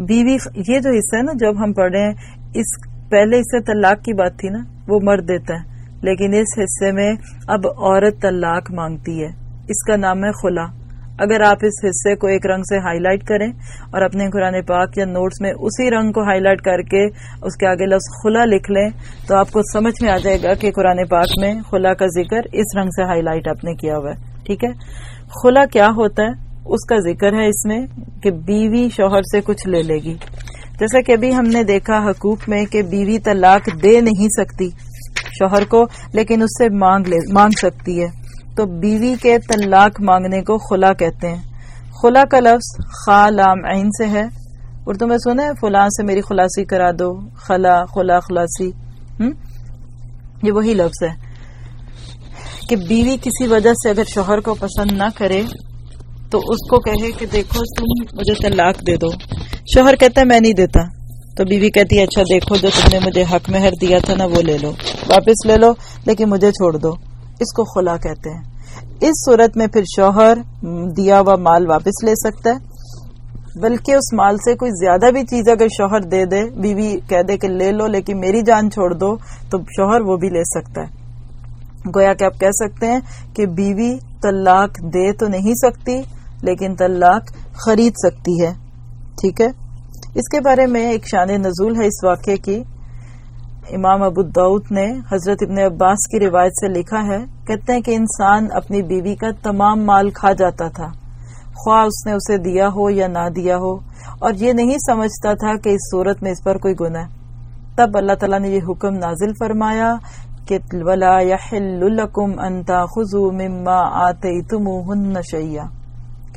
بیوی، یہ جو حصہ ہے نا، جب ہم پڑھے اس پہلے اس سے طلاق کی بات تھی نا، وہ مرد دیتا ہے۔ لیکن اس حصے میں اب عورت طلاق مانگتی ہے۔ اس کا نام ہے خلا۔ اگر آپ اس حصے کو ایک رنگ سے ہائی لائٹ کریں اور اپنے قرآن پاک یا نوٹس میں اسی رنگ کو ہائی لائٹ کر کے اس کے آگے لفظ خلا لکھ لیں، تو آپ کو سمجھ میں آ جائے گا کہ قرآن پاک میں خلا کا ذکر اس رنگ سے ہائی لائٹ آپ نے کیا ہوا ہے۔ ٹھیک ہے؟ خلا کیا ہوتا ہے؟ اس کا ذکر ہے اس میں کہ بیوی شوہر سے کچھ لے لے گی۔ جیسا کہ ابھی ہم نے دیکھا حقوق میں کہ بیوی طلاق دے نہیں سکتی شوہر کو، لیکن اس سے مانگ سکتی ہے۔ تو بیوی کے طلاق مانگنے کو خلا کہتے ہیں۔ خلا کا لفظ خا لام عین سے ہے۔ اردو میں سنا ہے، فلاں سے میری خلاصی کرا دو۔ خلا خلا، خلاصی۔ یہ وہی لفظ ہے۔ کہ بیوی کسی وجہ سے اگر شوہر کو پسند نہ کرے تو اس کو کہے کہ دیکھو تم مجھے طلاق دے دو۔ شوہر کہتا ہے، میں نہیں دیتا۔ تو بیوی کہتی ہے اچھا دیکھو، جو تم نے مجھے حق مہر دیا تھا نا، وہ لے لو۔ واپس لے لو، لیکن مجھے چھوڑ دو۔ اس کو خلا کہتے ہیں۔ اس صورت میں پھر شوہر دیا ہوا مال واپس لے سکتا ہے۔ بلکہ اس مال سے کوئی زیادہ بھی چیز اگر شوہر دے دے، بیوی کہہ دے کہ لے لو، لیکن میری جان چھوڑ دو، تو شوہر وہ بھی لے سکتا ہے۔ گویا کہ آپ کہہ سکتے ہیں کہ بیوی طلاق دے تو نہیں سکتی لیکن طلاق خرید سکتی ہے۔ ٹھیک ہے؟ اس کے بارے میں ایک شان نزول ہے اس واقعے کی۔ امام ابو دعود نے حضرت ابن عباس کی روایت سے لکھا ہے، کہتے ہیں کہ انسان اپنی بیوی کا تمام مال کھا جاتا تھا۔ خواہ اس نے اسے دیا ہو یا نہ دیا ہو۔ اور یہ نہیں سمجھتا تھا کہ اس صورت میں اس پر کوئی گناہ تب اللہ تعالیٰ نے یہ حکم نازل فرمایا کہ، ولا لکم انتا خزو مما آتے تم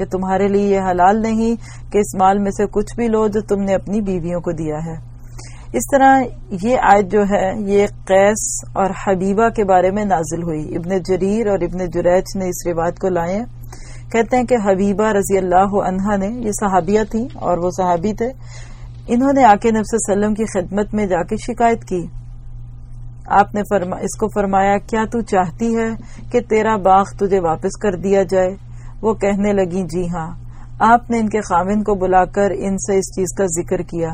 کہ تمہارے لیے یہ حلال نہیں کہ اس مال میں سے کچھ بھی لو جو تم نے اپنی بیویوں کو دیا ہے۔ اس طرح یہ آیت جو ہے، یہ قیس اور حبیبہ کے بارے میں نازل ہوئی۔ ابن جریر اور ابن جریج نے اس روایت کو لائے۔ کہتے ہیں کہ حبیبہ رضی اللہ عنہا نے، یہ صحابیہ تھیں اور وہ صحابی تھے، انہوں نے آکے نفس وسلم کی خدمت میں جا کے شکایت کی۔ آپ نے فرما، اس کو فرمایا، کیا تو چاہتی ہے کہ تیرا باغ تجھے واپس کر دیا جائے؟ وہ کہنے لگی جی ہاں آپ نے ان کے خامن کو بلا کر ان سے اس چیز کا ذکر کیا۔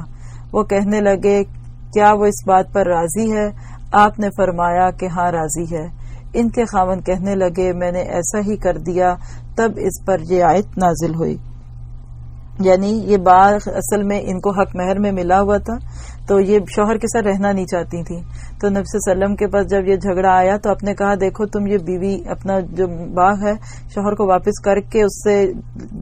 وہ کہنے لگے، کیا وہ اس بات پر راضی ہے؟ آپ نے فرمایا کہ ہاں راضی ہے۔ ان کے خاون کہنے لگے، میں نے ایسا ہی کر دیا، تب اس پر یہ آیت نازل ہوئی۔ یعنی یہ باغ اصل میں ان کو حق مہر میں ملا ہوا تھا، تو یہ شوہر کے ساتھ رہنا نہیں چاہتی تھی تو نبی صلی اللہ علیہ وسلم کے پاس جب یہ جھگڑا آیا تو آپ نے کہا، دیکھو تم یہ بیوی اپنا جو باغ ہے، شوہر کو واپس کر کے اس سے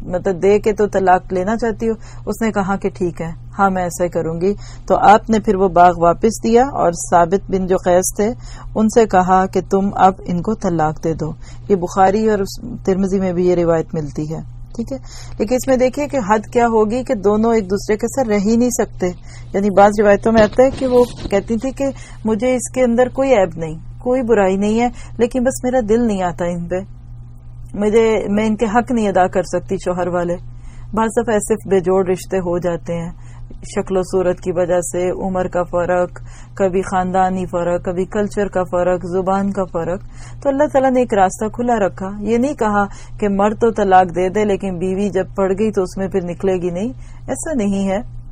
مطلب دے کے تو طلاق لینا چاہتی ہو۔ اس نے کہا کہ ٹھیک ہے ہاں میں ایسا کروں گی۔ تو آپ نے پھر وہ باغ واپس دیا اور ثابت بن جو قیس تھے، ان سے کہا کہ تم اب ان کو طلاق دے دو۔ یہ بخاری اور ترمزی میں بھی یہ روایت ملتی ہے۔ ٹھیک ہے؟ لیکن اس میں دیکھیے کہ حد کیا ہوگی کہ دونوں ایک دوسرے کے ساتھ رہ ہی نہیں سکتے۔ یعنی بعض روایتوں میں آتا ہے کہ وہ کہتی تھی کہ مجھے اس کے اندر کوئی عیب نہیں، کوئی برائی نہیں ہے، لیکن بس میرا دل نہیں آتا ان پہ۔ مجھے، میں ان کے حق نہیں ادا کر سکتی شوہر والے۔ بعض دفعہ ایسے بے جوڑ رشتے ہو جاتے ہیں۔ شکل و صورت کی وجہ سے عمر کا فرق، کبھی خاندانی فرق، کبھی کلچر کا فرق، زبان کا فرق۔ تو اللہ تعالیٰ نے ایک راستہ کھلا رکھا۔ یہ نہیں کہا کہ مرد تو طلاق دے دے، لیکن بیوی جب پڑ گئی تو اس میں پھر نکلے گی نہیں۔ ایسا نہیں ہے۔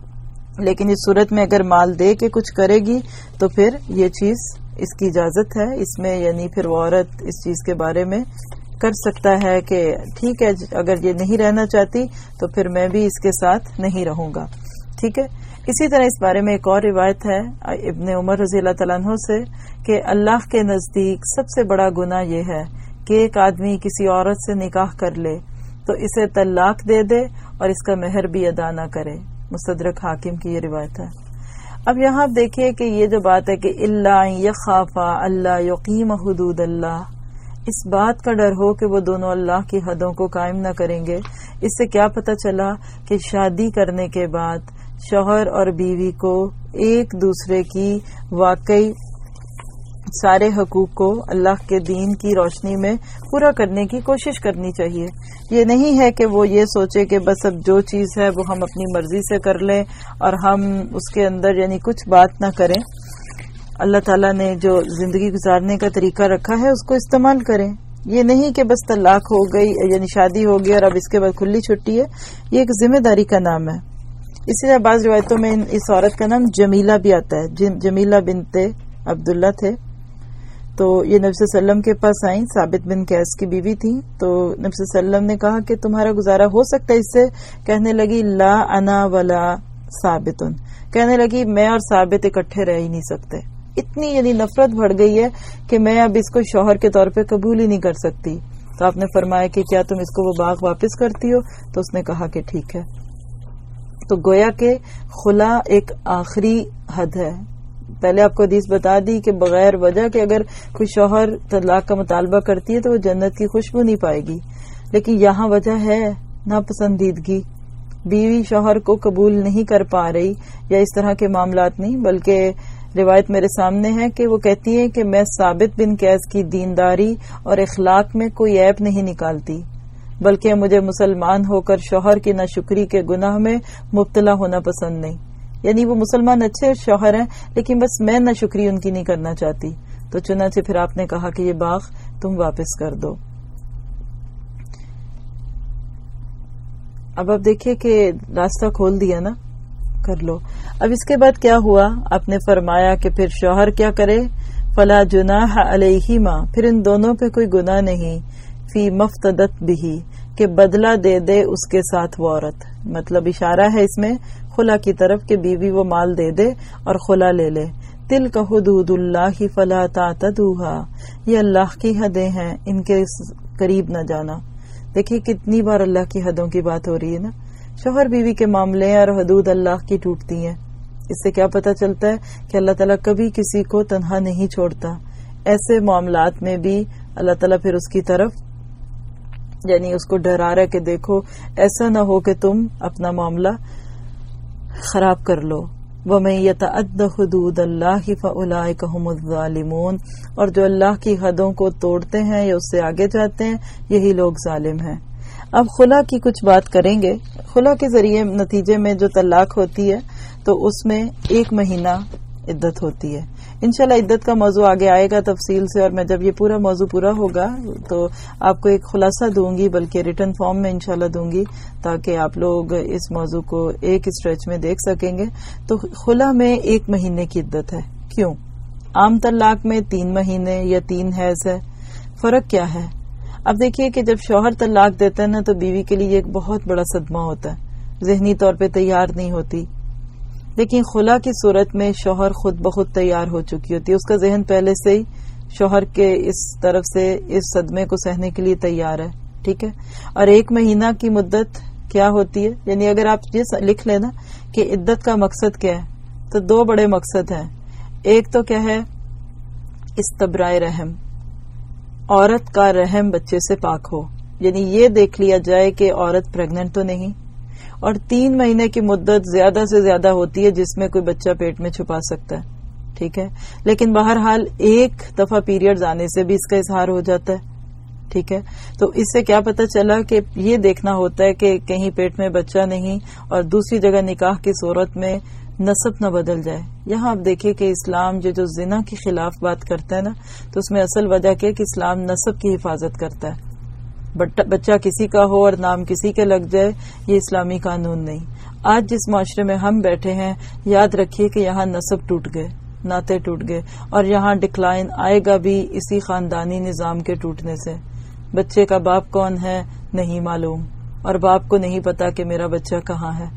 لیکن اس صورت میں اگر مال دے کے کچھ کرے گی تو پھر یہ چیز اس کی اجازت ہے۔ اس میں یعنی پھر وہ عورت اس چیز کے بارے میں کر سکتا ہے کہ ٹھیک ہے، اگر یہ نہیں رہنا چاہتی تو پھر میں بھی اس کے ساتھ نہیں رہوں گا۔ ٹھیک ہے؟ اسی طرح اس بارے میں ایک اور روایت ہے، ابن عمر رضی اللہ تعالیٰ عنہ سے، کہ اللہ کے نزدیک سب سے بڑا گنا یہ ہے کہ ایک آدمی کسی عورت سے نکاح کر لے، تو اسے طلاق دے دے اور اس کا مہر بھی ادا نہ کرے۔ مستدرک حاکم کی یہ روایت ہے۔ اب یہاں آپ دیکھیے کہ یہ جو بات ہے کہ اللہ یخافا اللہ یقیم حدود اللہ، اس بات کا ڈر ہو کہ وہ دونوں اللہ کی حدوں کو قائم نہ کریں گے۔ اس سے کیا پتا چلا کہ شادی کرنے کے بعد شوہر اور بیوی کو ایک دوسرے کی واقعی سارے حقوق کو اللہ کے دین کی روشنی میں پورا کرنے کی کوشش کرنی چاہیے۔ یہ نہیں ہے کہ وہ یہ سوچے کہ بس اب جو چیز ہے وہ ہم اپنی مرضی سے کر لیں اور ہم اس کے اندر یعنی کچھ بات نہ کریں۔ اللہ تعالیٰ نے جو زندگی گزارنے کا طریقہ رکھا ہے اس کو استعمال کریں۔ یہ نہیں کہ بس طلاق ہو گئی یعنی شادی ہو گئی اور اب اس کے بعد کھلی چھٹی ہے۔ یہ ایک ذمہ داری کا نام ہے۔ اسی طرح بعض روایتوں میں اس عورت کا نام جمیلہ بھی آتا ہے۔ جمیلہ بنتے عبداللہ تھے۔ تو یہ نبی صلی اللہ علیہ وسلم کے پاس آئیں۔ ثابت بن کیس کی بیوی تھی تو نبی صلی اللہ علیہ وسلم نے کہا کہ تمہارا گزارا ہو سکتا ہے۔ اس سے کہنے لگی، لا انا ولا ثابت کہنے لگی، میں اور ثابت اکٹھے رہ ہی نہیں سکتے۔ اتنی یعنی نفرت بڑھ گئی ہے کہ میں اب اس کو شوہر کے طور پہ قبول ہی نہیں کر سکتی۔ تو آپ نے فرمایا کہ کیا تم اس کو وہ باغ واپس کرتی ہو؟ تو اس نے کہا کہ ٹھیک ہے۔ تو گویا کہ خلا ایک آخری حد ہے۔ پہلے آپ کو حدیث بتا دی کہ بغیر وجہ کہ اگر کوئی شوہر طلاق کا مطالبہ کرتی ہے تو وہ جنت کی خوشبو نہیں پائے گی۔ لیکن یہاں وجہ ہے ناپسندیدگی۔ بیوی شوہر کو قبول نہیں کر پا رہی یا اس طرح کے معاملات نہیں، بلکہ روایت میرے سامنے ہے کہ وہ کہتی ہے کہ میں ثابت بن کیس کی دینداری اور اخلاق میں کوئی ایپ نہیں نکالتی۔ بلکہ مجھے مسلمان ہو کر شوہر کی ناشکری کے گناہ میں مبتلا ہونا پسند نہیں۔ یعنی وہ مسلمان اچھے شوہر ہیں، لیکن بس میں ناشکری ان کی نہیں کرنا چاہتی۔ تو چنانچہ پھر آپ نے کہا کہ یہ باغ تم واپس کر دو۔ اب آپ دیکھیے کہ راستہ کھول دیا نا، کر لو۔ اب اس کے بعد کیا ہوا؟ آپ نے فرمایا کہ پھر شوہر کیا کرے؟ فلا جناح علیہ ماں پھر ان دونوں پہ کوئی گناہ نہیں۔ فی مفتدت بھی کہ بدلہ دے دے اس کے ساتھ وہ عورت۔ مطلب اشارہ ہے اس میں خلا کی طرف کہ بیوی وہ مال دے دے اور خلا لے لے۔ تل کا حدود اللہ فلا تعتدوها یہ اللہ کی حدیں ہیں، ان کے قریب نہ جانا۔ دیکھیے کتنی بار اللہ کی حدوں کی بات ہو رہی ہے نا۔ شوہر بیوی کے معاملے اور حدود اللہ کی ٹوٹتی ہیں۔ اس سے کیا پتا چلتا ہے کہ اللہ تعالیٰ کبھی کسی کو تنہا نہیں چھوڑتا۔ ایسے معاملات میں بھی اللہ تعالیٰ پھر اس کی طرف یعنی اس کو ڈرا رہا کہ دیکھو، ایسا نہ ہو کہ تم اپنا معاملہ خراب کر لو۔ وہ میں یتعد حدود اللہ الظالمون۔ اور جو اللہ کی حدوں کو توڑتے ہیں، یا اس سے آگے جاتے ہیں، یہی لوگ ظالم ہیں۔ اب خلا کی کچھ بات کریں گے۔ خلا کے ذریعے نتیجے میں جو طلاق ہوتی ہے، تو اس میں ایک مہینہ عدت ہوتی ہے۔ انشاءاللہ عدت کا موضوع آگے آئے گا تفصیل سے، اور میں جب یہ پورا موضوع پورا ہوگا تو آپ کو ایک خلاصہ دوں گی، بلکہ ریٹرن فارم میں انشاءاللہ دوں گی، تاکہ آپ لوگ اس موضوع کو ایک اسٹریچ میں دیکھ سکیں گے۔ تو خلا میں ایک مہینے کی عدت ہے۔ کیوں؟ عام طلاق میں تین مہینے یا تین حیض ہے۔ فرق کیا ہے؟ اب دیکھیے کہ جب شوہر طلاق دیتا ہے نا، تو بیوی کے لیے ایک بہت بڑا صدمہ ہوتا ہے۔ ذہنی طور پہ تیار نہیں ہوتی۔ لیکن خلا کی صورت میں شوہر خود بخود تیار ہو چکی ہوتی ہے۔ اس کا ذہن پہلے سے ہی شوہر کے اس طرف سے، اس صدمے کو سہنے کے لیے تیار ہے۔ ٹھیک ہے؟ اور ایک مہینہ کی مدت کیا ہوتی ہے؟ یعنی اگر آپ یہ لکھ لینا کہ عدت کا مقصد کیا ہے، تو دو بڑے مقصد ہیں۔ ایک تو کیا ہے؟ استبرائے رحم۔ عورت کا رحم بچے سے پاک ہو۔ یعنی یہ دیکھ لیا جائے کہ عورت پریگنٹ تو نہیں اور تین مہینے کی مدت زیادہ سے زیادہ ہوتی ہے جس میں کوئی بچہ پیٹ میں چھپا سکتا ہے، ٹھیک ہے؟ لیکن بہرحال ایک دفعہ پیریڈ آنے سے بھی اس کا اظہار ہو جاتا ہے، ٹھیک ہے؟ تو اس سے کیا پتا چلا کہ یہ دیکھنا ہوتا ہے کہ کہیں پیٹ میں بچہ نہیں اور دوسری جگہ نکاح کی صورت میں نصب نہ بدل جائے۔ یہاں آپ دیکھیں کہ اسلام جو جو زنا کے خلاف بات کرتا ہے نا، تو اس میں اصل وجہ کیا کہ اسلام نصب کی حفاظت کرتا ہے۔ بچہ کسی کا ہو اور نام کسی کے لگ جائے، یہ اسلامی قانون نہیں۔ آج جس معاشرے میں ہم بیٹھے ہیں، یاد رکھیے کہ یہاں نصب ٹوٹ گئے ناطے ٹوٹ گئے، اور یہاں ڈکلائن آئے گا بھی اسی خاندانی نظام کے ٹوٹنے سے۔ بچے کا باپ کون ہے، نہیں معلوم، اور باپ کو نہیں پتا کہ میرا بچہ کہاں ہے۔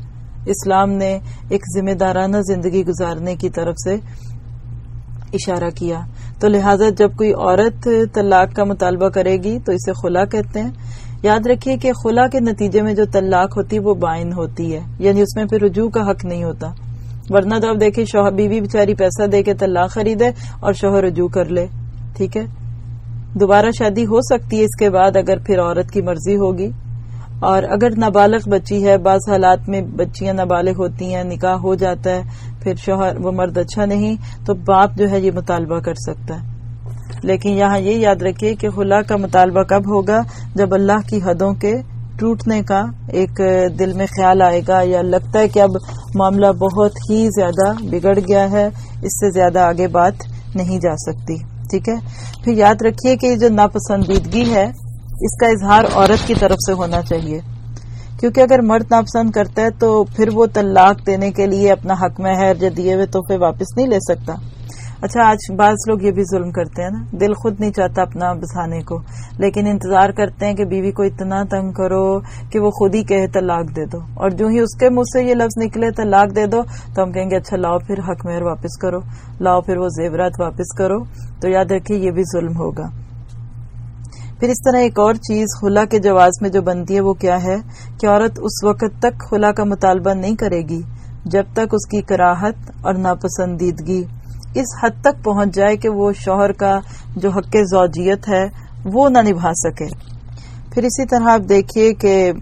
اسلام نے ایک ذمہ دارانہ زندگی گزارنے کی طرف سے اشارہ کیا۔ تو لہٰذا جب کوئی عورت طلاق کا مطالبہ کرے گی تو اسے خلا کہتے ہیں۔ یاد رکھیے کہ خلا کے نتیجے میں جو طلاق ہوتی ہے وہ بائن ہوتی ہے یعنی اس میں پھر رجوع کا حق نہیں ہوتا۔ ورنہ تو اب دیکھیے شوہر بیوی بیچاری پیسہ دے کے طلاق خریدے اور شوہر رجوع کر لے، ٹھیک ہے؟ دوبارہ شادی ہو سکتی ہے اس کے بعد اگر پھر عورت کی مرضی ہوگی۔ اور اگر نابالغ بچی ہے، بعض حالات میں بچیاں نابالغ ہوتی ہیں، نکاح ہو جاتا ہے، پھر شوہر، وہ مرد اچھا نہیں، تو باپ جو ہے یہ مطالبہ کر سکتا ہے۔ لیکن یہاں یہ یاد رکھیے کہ خلا کا مطالبہ کب ہوگا؟ جب اللہ کی حدوں کے ٹوٹنے کا ایک دل میں خیال آئے گا یا لگتا ہے کہ اب معاملہ بہت ہی زیادہ بگڑ گیا ہے، اس سے زیادہ آگے بات نہیں جا سکتی۔ ٹھیک ہے؟ پھر یاد رکھیے کہ جو ناپسندیدگی ہے اس کا اظہار عورت کی طرف سے ہونا چاہیے۔ کیونکہ اگر مرد ناپسند کرتا ہے تو پھر وہ طلاق دینے کے لیے اپنا حق مہر یا دیے ہوئے تحفے واپس نہیں لے سکتا۔ اچھا آج بعض لوگ یہ بھی ظلم کرتے ہیں نا۔ دل خود نہیں چاہتا اپنا بسانے کو۔ لیکن انتظار کرتے ہیں کہ بیوی کو اتنا تنگ کرو کہ وہ خود ہی کہے طلاق دے دو۔ اور جو ہی اس کے منہ سے یہ لفظ نکلے طلاق دے دو، تو ہم کہیں گے اچھا لاؤ پھر حق مہر واپس کرو۔ لاؤ پھر وہ زیورات واپس کرو۔ تو یاد رکھیے، یہ بھی ظلم ہوگا۔ پھر اس طرح ایک اور چیز خلا کے جواز میں جو بنتی ہے وہ کیا ہے کہ عورت اس وقت تک خلا کا مطالبہ نہیں کرے گی جب تک اس کی کراہت اور ناپسندیدگی اس حد تک پہنچ جائے کہ وہ شوہر کا جو حق زوجیت ہے وہ نہ نبھا سکے۔ پھر اسی طرح آپ دیکھیے کہ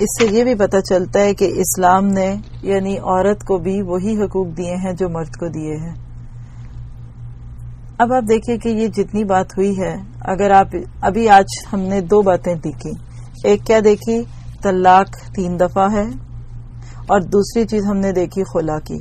اس سے یہ بھی پتہ چلتا ہے کہ اسلام نے یعنی عورت کو بھی وہی حقوق دیے ہیں جو مرد کو دیے ہیں۔ اب آپ دیکھیں کہ یہ جتنی بات ہوئی ہے، اگر آپ ابھی آج ہم نے دو باتیں دیکھی۔ ایک کیا دیکھی؟ طلاق تین دفعہ ہے، اور دوسری چیز ہم نے دیکھی خلا کی۔